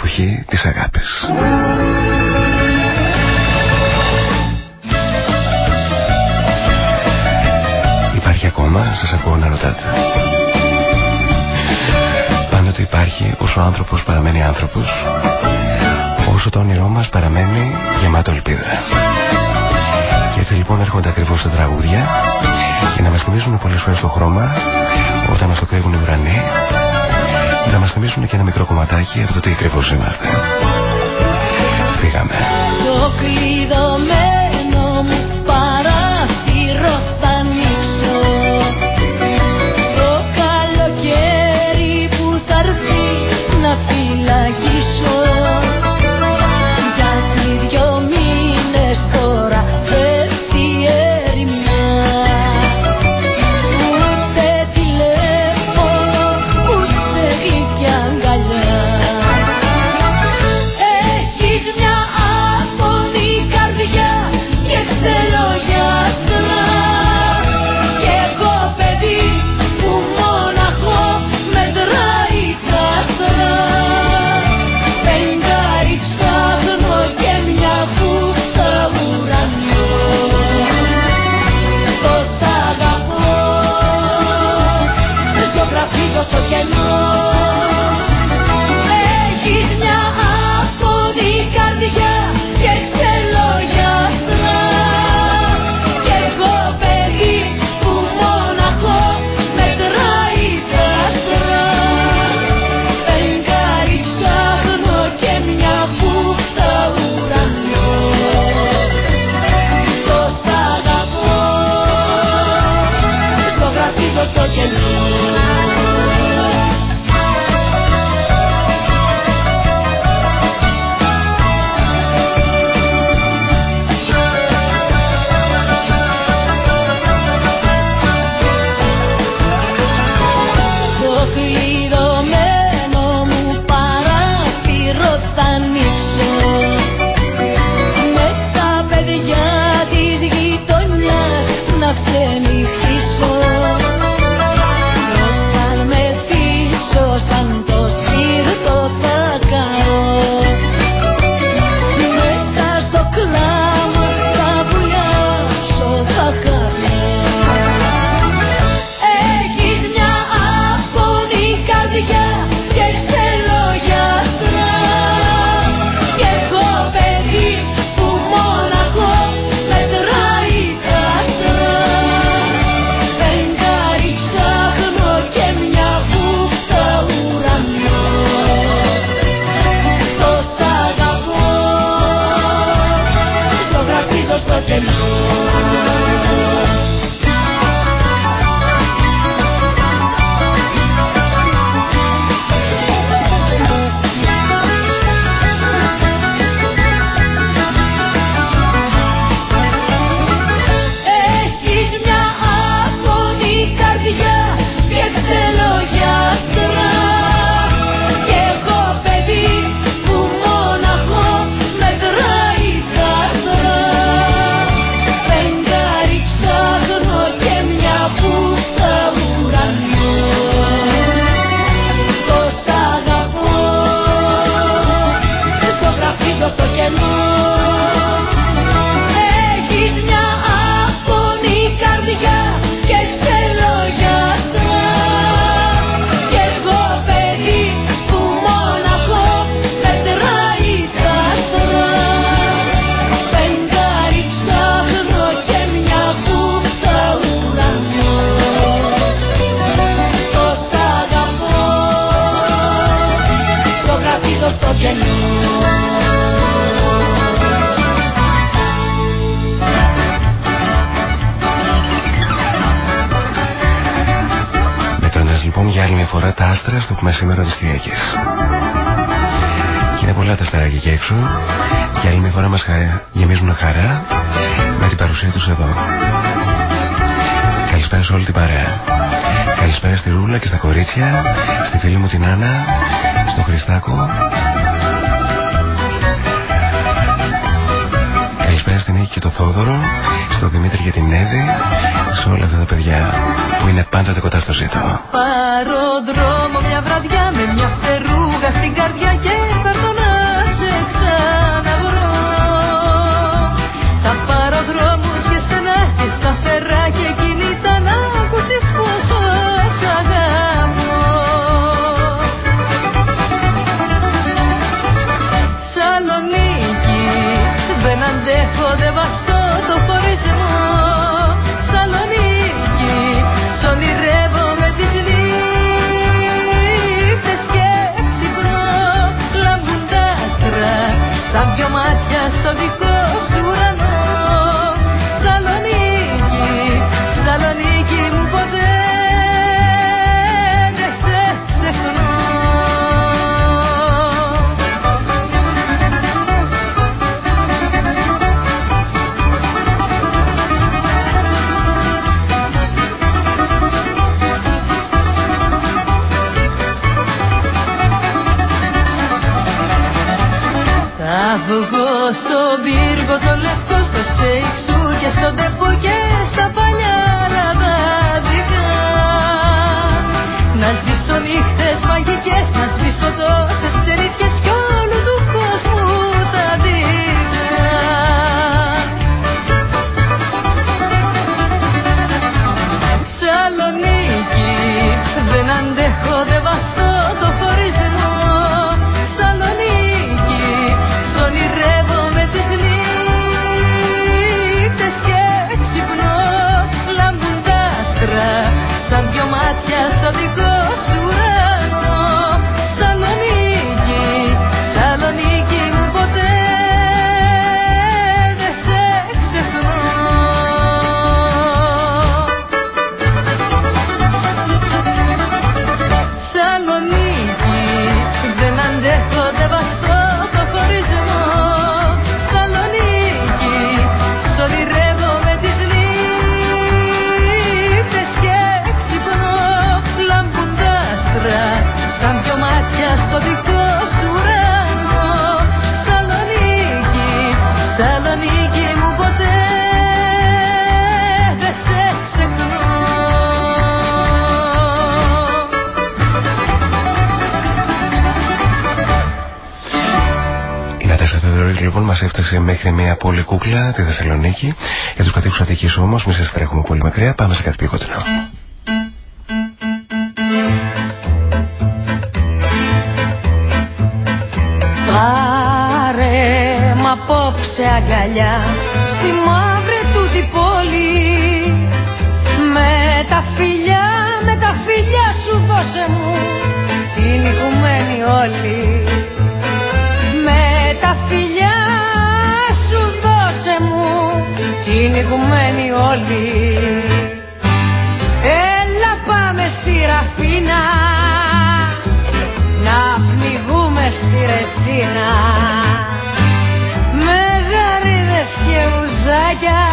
σήμερα τις Κυριακές. Και είναι πολλά τα στεράκια εκεί έξω και άλλη μια φορά μας γεμίζουν χαρά με την παρουσία τους εδώ. Καλησπέρα σε όλη την παρέα. Καλησπέρα στη Ρούλα και στα κορίτσια, στη φίλη μου την Άννα, στο Χριστάκο. Καλησπέρα στην Νίκη και το Θόδωρο, στο Δημήτρη και την Εύη, σε όλα αυτά τα παιδιά που είναι πάντοτε κοντά στο ζήτο. Πάρω δρόμο μια βραδιά με μια φτερούγα στην καρδιά και θα το να σε ξαναβρω. Θα πάρω δρόμους και στενά και σταθερά και κινητά να ακούσεις πόσο σ' αγαπώ. Σαλονίκη δεν αντέχω δεν βαστώ σαν δυο μάτια στο δικό σου βγω στον πύργο το λευκό στο σέιξου και στον τεπό και στα παλιά λαδάδικα. Να ζήσω νύχτες μαγικές, να λοιπόν μας έφτασε μέχρι μια πόλη κούκλα, τη Θεσσαλονίκη. Για τους κατοίκους Αττικής όμως, μη σας τρέχουμε πολύ μακριά, πάμε σε κάτι πιο κοντινό. Πάρε μ' απόψε αγκαλιά στη μαύρη του την πόλη με τα φιλιά, με τα φιλιά σου δώσε μου την οικουμένη όλη την οικουμένη όλη Έλα πάμε στη Ραφίνα να πνιγούμε στη Ρετσίνα. Με γαρίδες και ουζάκια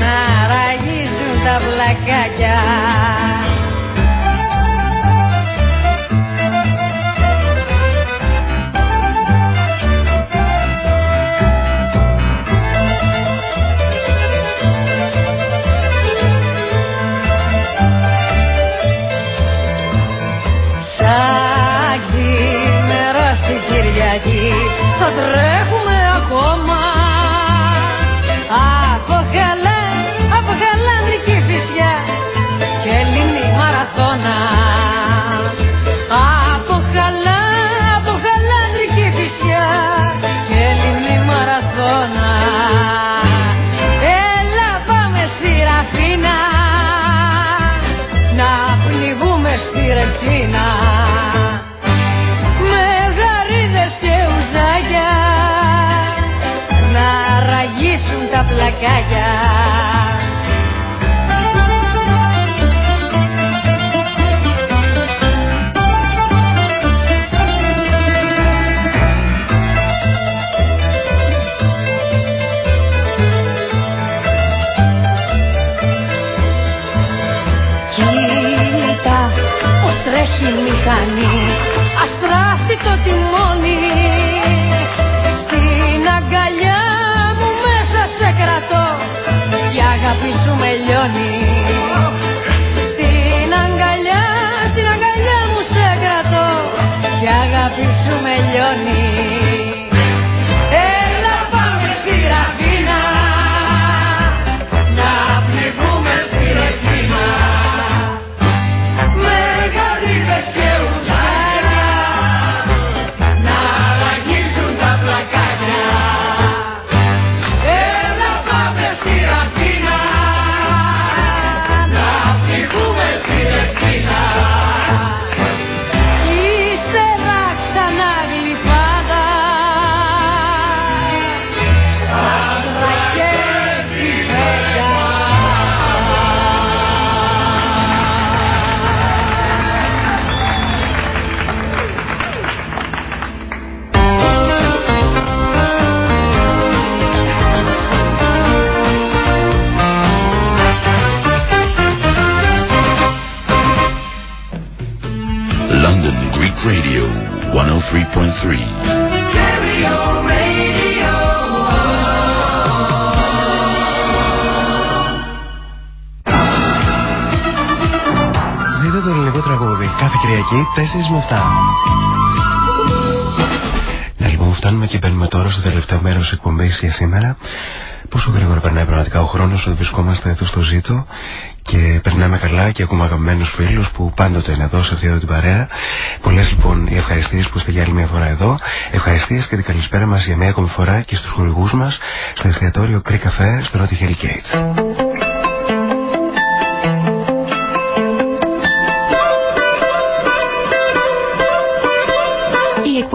να ραγίζουν τα βλακάκια θα τρέχουμε τιμόνι. Στην αγκαλιά μου μέσα σε κρατώ Και αγάπη σου με λιώνει. Στην αγκαλιά, στην αγκαλιά μου σε κρατώ Και αγάπη σου με λιώνει Κυριακή 4 με 7. Να λοιπόν φτάνουμε και μπαίνουμε τώρα στο τελευταίο μέρος τη εκπομπής για σήμερα. Πόσο γρήγορα περνάει πραγματικά ο χρόνος όταν βρισκόμαστε εδώ στο ζήτο και περνάμε καλά και ακούμε αγαπημένους φίλους που πάντοτε είναι εδώ σε αυτή εδώ την παρέα. Πολλές λοιπόν οι ευχαριστίες που είστε για άλλη μια φορά εδώ. Ευχαριστίες και την καλησπέρα μας για μια ακόμη φορά και στους χορηγούς μας στο εστιατόριο Κρυ Καφέ στο Νότι Hellgate.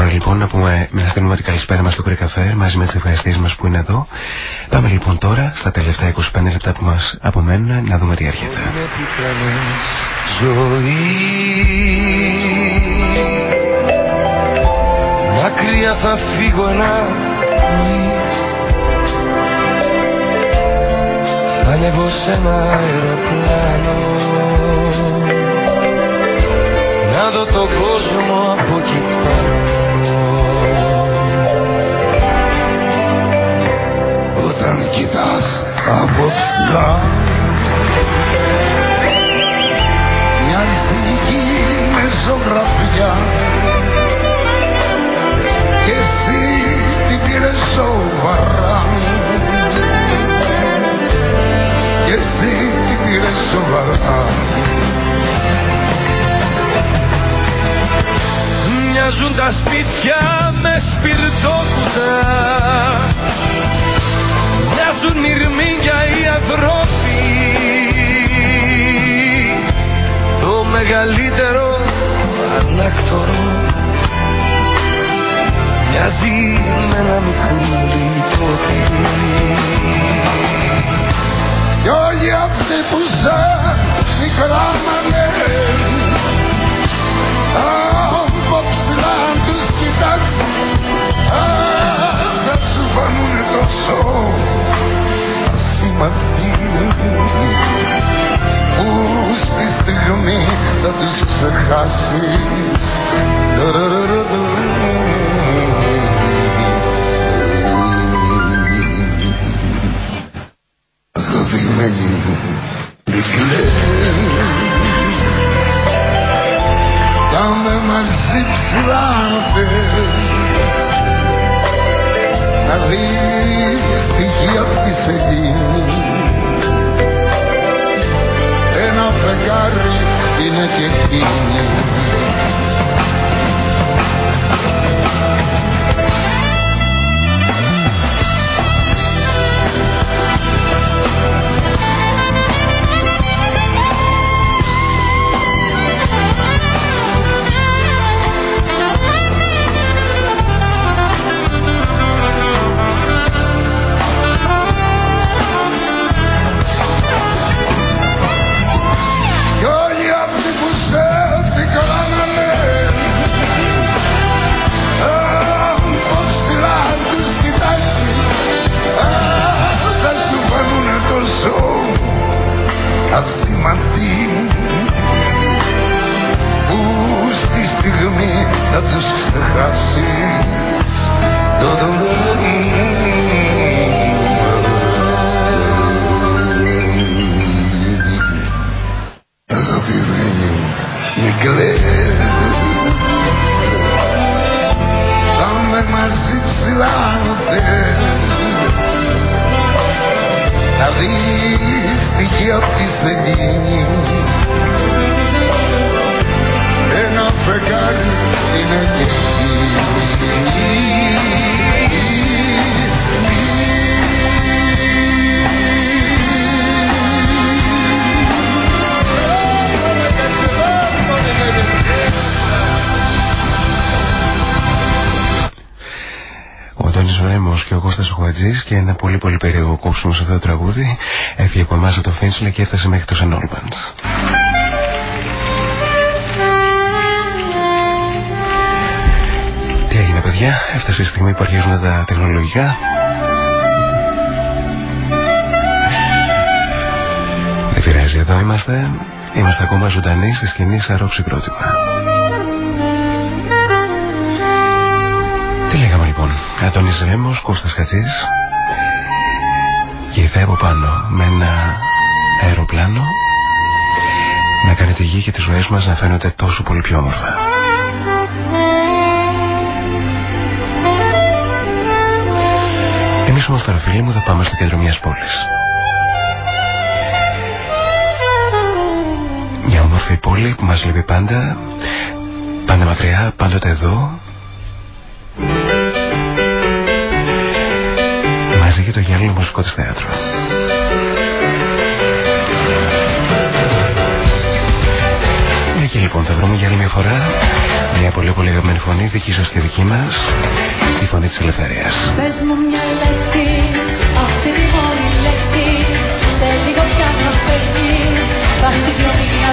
Τώρα λοιπόν να πούμε, να στείλουμε την καλησπέρα μας στο Κρυκαφέ μαζί με τις ευχαριστήσεις μας που είναι εδώ. Πάμε λοιπόν τώρα στα τελευταία 25 λεπτά που μας απομένουν να δούμε τι έρχεται. Μακριά θα φύγω ένα Θα ανέβω σε ένα αεροπλάνο Να δω τον κόσμο από εκεί πάνω κοιτάς από ψηλά. Μοιάζει γη με ζωγραφιά. Και εσύ την πήρες σοβαρά. Και εσύ την πήρες σοβαρά. Μοιάζουν τα σπίτια με σπιρτόκουτα Μοιάζουν μυρμήγκια οι ανθρώποι Το μεγαλύτερο ανάκτορο Μοιάζει με ένα μικρούλι τόπι Κι όλοι αυτοί που σαν μικρά Απόψε να τους κοιτάξεις. Θα σου φανούνε τόσο ασήμαντοι στη στιγμή θα τους ξεχάσεις. Αγαπημένη μου μη κλαις. Κάμε μαζί ψηλά να πες Να δεις εμάς το Φίνσλε και έφτασε μέχρι το Σεν Τι έγινε παιδιά, έφτασε η στιγμή που αρχίζουν τα τεχνολογικά. Δεν πειράζει, εδώ είμαστε. Είμαστε ακόμα ζωντανοί στη σκηνή Σαρόψη Πρότυπα Τι λέγαμε λοιπόν, Αντώνης Ρέμος, Κώστας Χατζής και ήρθε από πάνω με ένα αεροπλάνο να κάνει τη γη και τις ζωές μας να φαίνονται τόσο πολύ πιο όμορφα. Εμείς όμως τώρα φίλοι μου θα πάμε στο κέντρο μιας πόλης. Μια όμορφη πόλη που μας λείπει πάντα, πάντα μακριά, πάντοτε εδώ μαζί και το γυάλινο μουσικό της θέατρος. Λοιπόν θα βρούμε για άλλη μια φορά μια πολύ πολύ αγαπημένη φωνή δική σας και δική μας η φωνή της ελευθερίας. Πες μου μια λέξη, αυτή τη μόνη λέξη σε λίγο πια θα φεύγει θα στη μια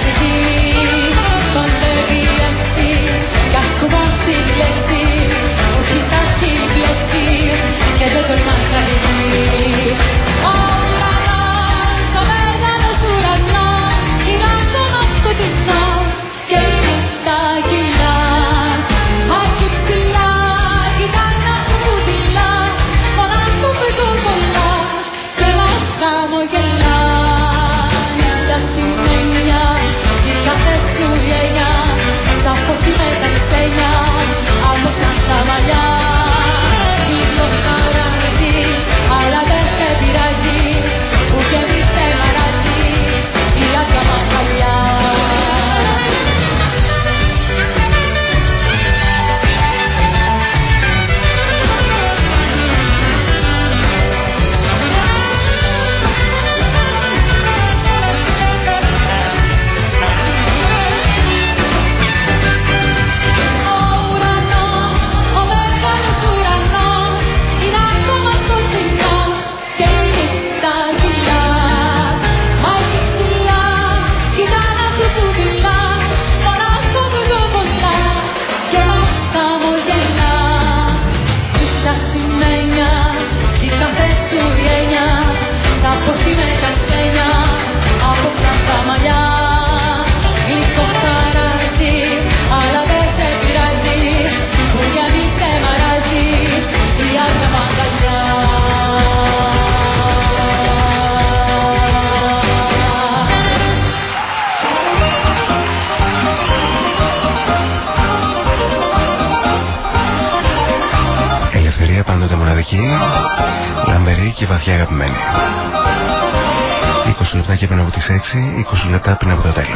6, 20 λεπτά πριν από 10.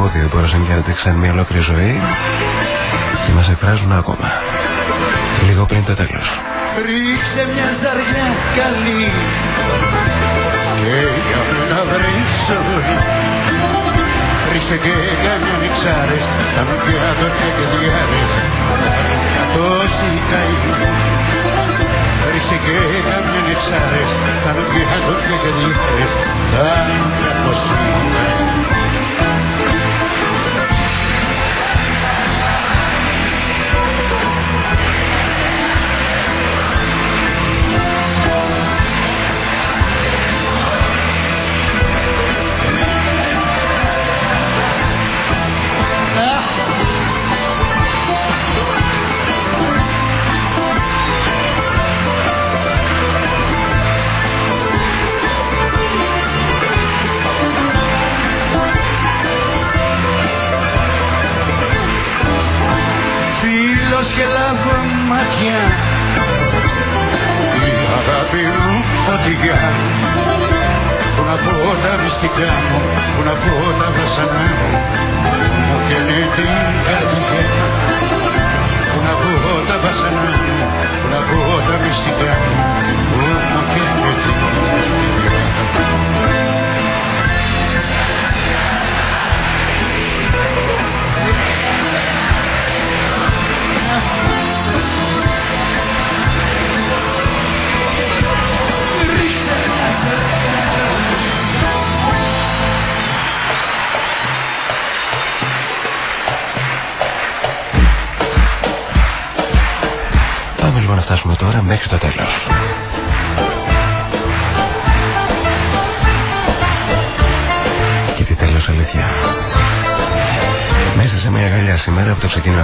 εφόδια που μπορούσαν και άντεξαν μια ολόκληρη ζωή και μας εκφράζουν ακόμα. Λίγο πριν το τέλος. Ρίξε μια ζαριά καλή και για να βρεις ζωή Ρίξε και καμιά νιξάρες, τα νουκιάδωτα και διάρες μια τόση καή Ρίξε και καμιά νιξάρες, τα νουκιάδωτα και διάρες τα νουκιά τόση καή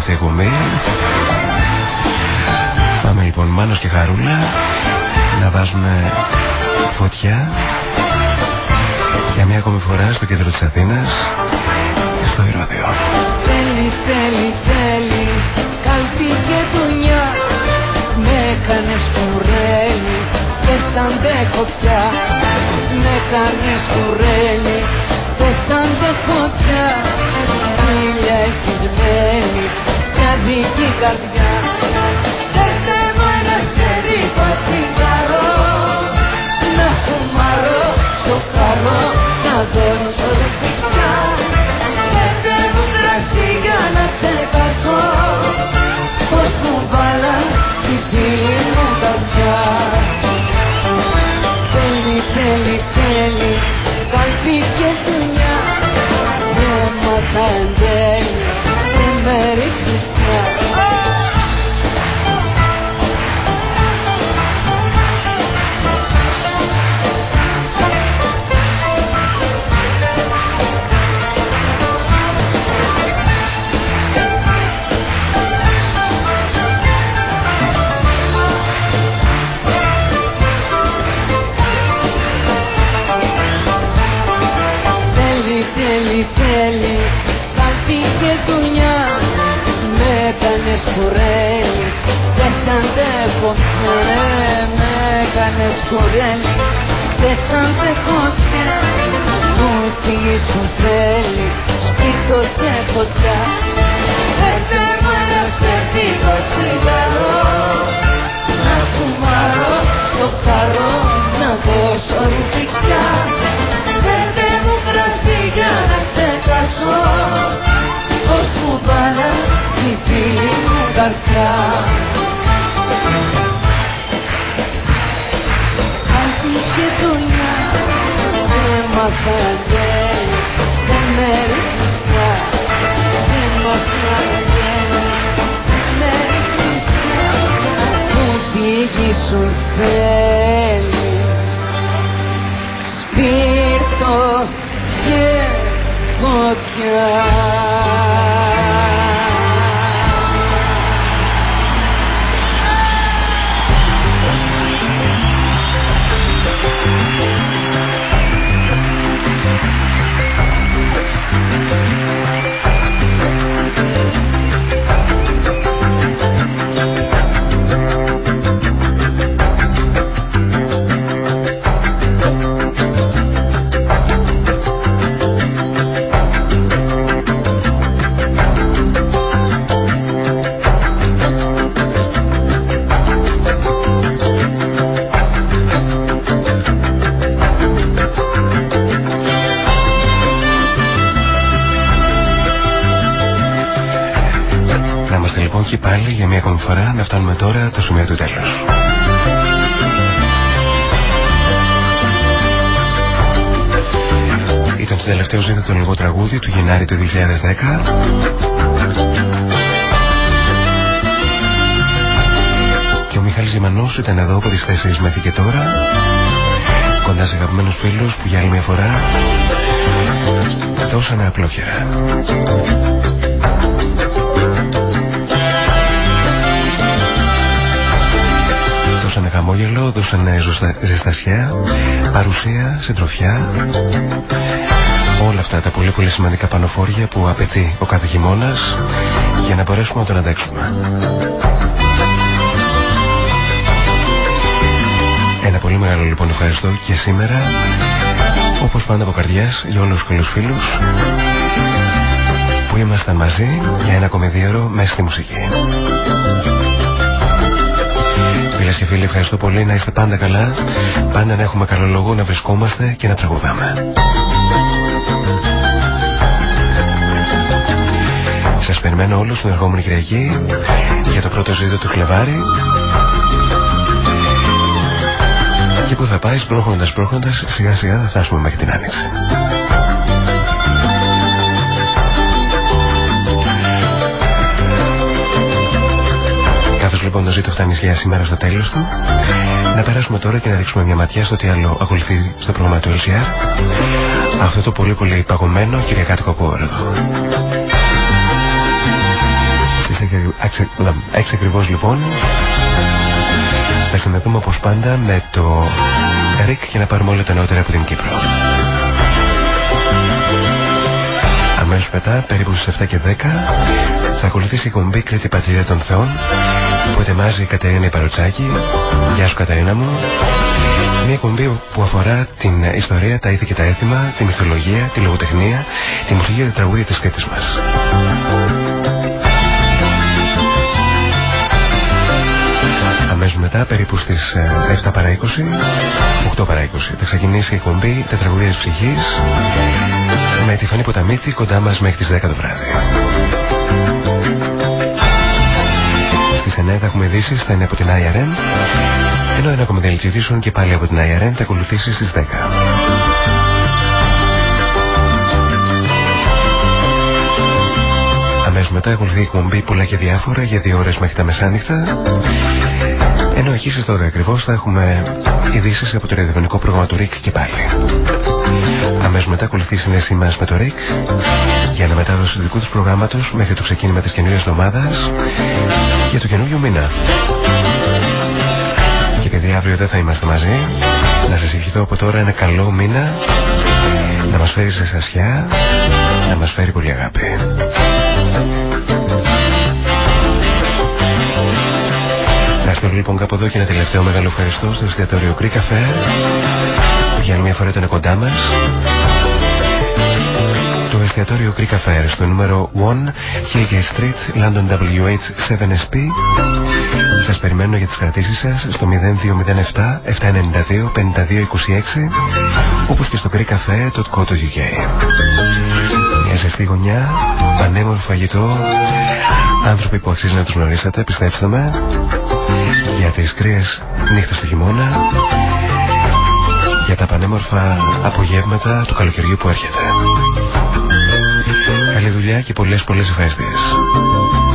στη. Πάμε λοιπόν Μάνος και Χαρούλα να βάζουμε φωτιά για μια ακόμη φορά στο κέντρο της Αθήνας στο Ηρώδιο. Τέλη, τέλη, τέλη, καλπή και δουλειά με έκανες κουρέλι δεν σαν τέχω πια με έκανες κουρέλι δεν σαν τέχω πια ήλια ευτυχισμένη μια δική καρδιά. Δεν θέλω ένα ξέρει πατσιγάρο έκανες κουρέλι Δεν σ' αντέχω πια Μου φύγεις που θέλεις Σπίτι Ήταν το τελευταίο ζήτο το λίγο τραγούδι του Γενάρη του 2010. Και ο Μιχάλης Ζημανός ήταν εδώ από τις 4 μέχρι και τώρα κοντά σε αγαπημένους φίλους που για άλλη μια φορά δώσανε απλόχερα. Δώσανε χαμόγελο, δώσανε ζωστα- ζεστασιά, παρουσία, συντροφιά. Όλα αυτά τα πολύ πολύ σημαντικά πανοφόρια που απαιτεί ο κάθε χειμώνας για να μπορέσουμε να τον αντέξουμε. Ένα πολύ μεγάλο λοιπόν ευχαριστώ και σήμερα όπως πάντα από καρδιάς για όλους τους καλούς φίλους που ήμασταν μαζί για ένα κομιδιαίρο μέσα στη μουσική. Φίλες και φίλοι, ευχαριστώ πολύ να είστε πάντα καλά. Πάντα να έχουμε καλό λόγο να βρισκόμαστε και να τραγουδάμε. Σας περιμένω όλους την ερχόμενη Κυριακή για το πρώτο ζήτο του Χλεβάρι. Και που θα πάει σπρώχνοντας σπρώχνοντας σιγά σιγά θα φτάσουμε μέχρι την Άνοιξη. Καθώς λοιπόν το ζήτο φτάνει για σήμερα στο τέλος του, να περάσουμε τώρα και να ρίξουμε μια ματιά στο τι άλλο ακολουθεί στο πρόγραμμα του LCR. Αυτό το πολύ πολύ παγωμένο κυριακάτικο απόρροδο. Στις 6 ακριβώς λοιπόν θα συνδεθούμε όπως πάντα με το ΡΙΚ για να πάρουμε όλα τα νεότερα από την Κύπρο. Αμέσως μετά, περίπου στις 7 και 10, θα ακολουθήσει η κομπή Κρήτη Πατρίδα των Θεών που ετοιμάζει η Κατερίνα Παροτσάκη. Γεια σου Κατερίνα μου. Μια κομπή που αφορά την ιστορία, τα ήθη και τα έθιμα, τη μυθολογία, τη λογοτεχνία, τη μουσική και τα τραγούδια της Κρήτης μας. Αμέσως μετά, περίπου στις 7 ε, παρά 20, 8 παρά 20, θα ξεκινήσει η κομπή «Τα τραγουδία της ψυχής» με τη Φανή Ποταμίτη κοντά μας μέχρι τις 10 το βράδυ. Στις 9 θα έχουμε ειδήσεις, θα είναι από την IRN, ενώ ένα ακόμα ειδήσεων και πάλι από την IRN θα ακολουθήσει στις 10. Μετά ακολουθεί η εκπομπή πολλά και διάφορα για δύο ώρες μέχρι τα μεσάνυχτα ενώ εκεί στις 12 ακριβώς θα έχουμε ειδήσεις από το ραδιοφωνικό πρόγραμμα του ΡΙΚ και πάλι. Αμέσως μετά ακολουθεί η συνέσή μας με το ΡΙΚ για να μετάδοση του δικού τους προγράμματος μέχρι το ξεκίνημα της καινούριας εβδομάδας για το καινούριο μήνα. Και επειδή αύριο δεν θα είμαστε μαζί, να σας ευχηθώ από τώρα ένα καλό μήνα να μας φέρει σε σασιά, να μας φέρει πολύ αγάπη. Να λοιπόν κάπου εδώ και ένα τελευταίο μεγάλο ευχαριστώ στο εστιατόριο Greek Cafe που για μια φορά ήταν κοντά μας. το εστιατόριο Greek Cafe στο νούμερο 1 Higgins Street London WH7SP Σας περιμένω για τις κρατήσεις σας στο 0207 792 5226 όπως και στο greekcafe.co.uk Μια ζεστή γωνιά, πανέμορφο φαγητό. Άνθρωποι που αξίζει να τους γνωρίσατε, πιστέψτε με. Για τις κρύες νύχτες του χειμώνα. Για τα πανέμορφα απογεύματα του καλοκαιριού που έρχεται. Καλή δουλειά και πολλές πολλές ευχαριστίες.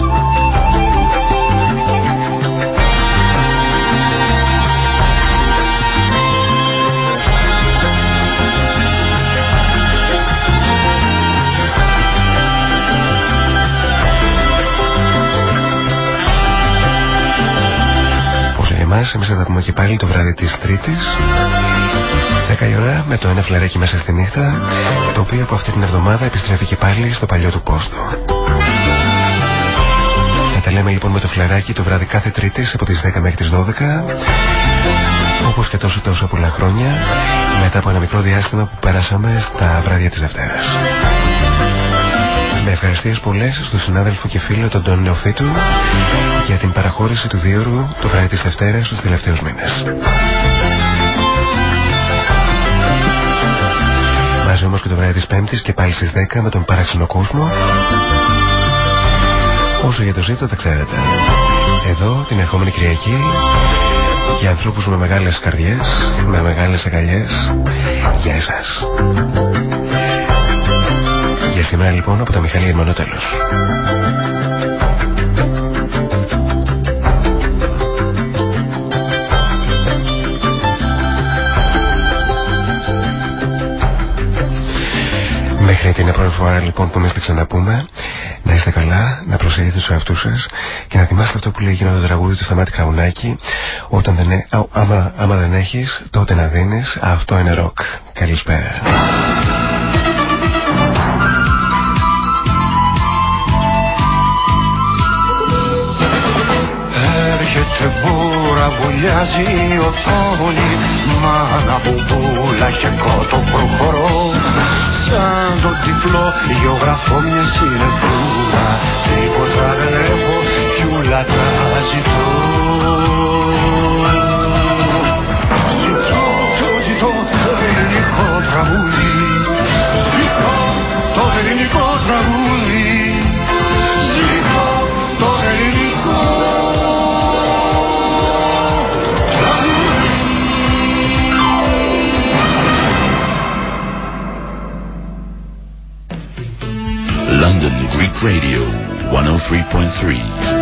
Εμάς. Εμείς θα τα πούμε και πάλι το βράδυ της Τρίτης. 10 η ώρα με το ένα φλεράκι μέσα στη νύχτα, το οποίο από αυτή την εβδομάδα επιστρέφει και πάλι στο παλιό του πόστο. Θα τα λέμε λοιπόν με το φλεράκι το βράδυ κάθε Τρίτης από τις 10 μέχρι τις 12. Όπως και τόσο τόσο πολλά χρόνια μετά από ένα μικρό διάστημα που πέρασαμε στα βράδια της Δευτέρας. Με ευχαριστίες πολλές στον συνάδελφο και φίλο τον Τον Νεοφίτου για την παραχώρηση του δίωρου το βράδυ της Δευτέρας στους τελευταίους μήνες. Μαζί όμως και το βράδυ της Πέμπτης και πάλι στις 10 με τον παράξενο κόσμο. Όσο για το ζήτο θα ξέρετε. Εδώ την ερχόμενη Κυριακή για ανθρώπους με μεγάλες καρδιές, με μεγάλες αγκαλιές, για εσάς. Για σήμερα λοιπόν από τα Μιχάλη Γερμανό τέλος. Μέχρι την επόμενη φορά λοιπόν που εμείς θα ξαναπούμε να είστε καλά, να προσέχετε τους εαυτούς σας και να θυμάστε αυτό που λέει εκείνο το τραγούδι του Σταμάτη Καουνάκη όταν δεν, άμα, άμα δεν έχεις τότε να δίνεις αυτό είναι ροκ. Καλησπέρα. Έρχεται μπούρα, βουλιάζει η οθόνη Μάνα μπουμπούλα και κότο προχωρώ. Σαν το τυφλό γεωγραφώ μια συνεφούλα Τίποτα δεν έχω κι ούλα τα ζητώ. Ζητώ, το ζητώ το ελληνικό τραγούδι. Ζητώ το ελληνικό τραγούδι Radio 103.3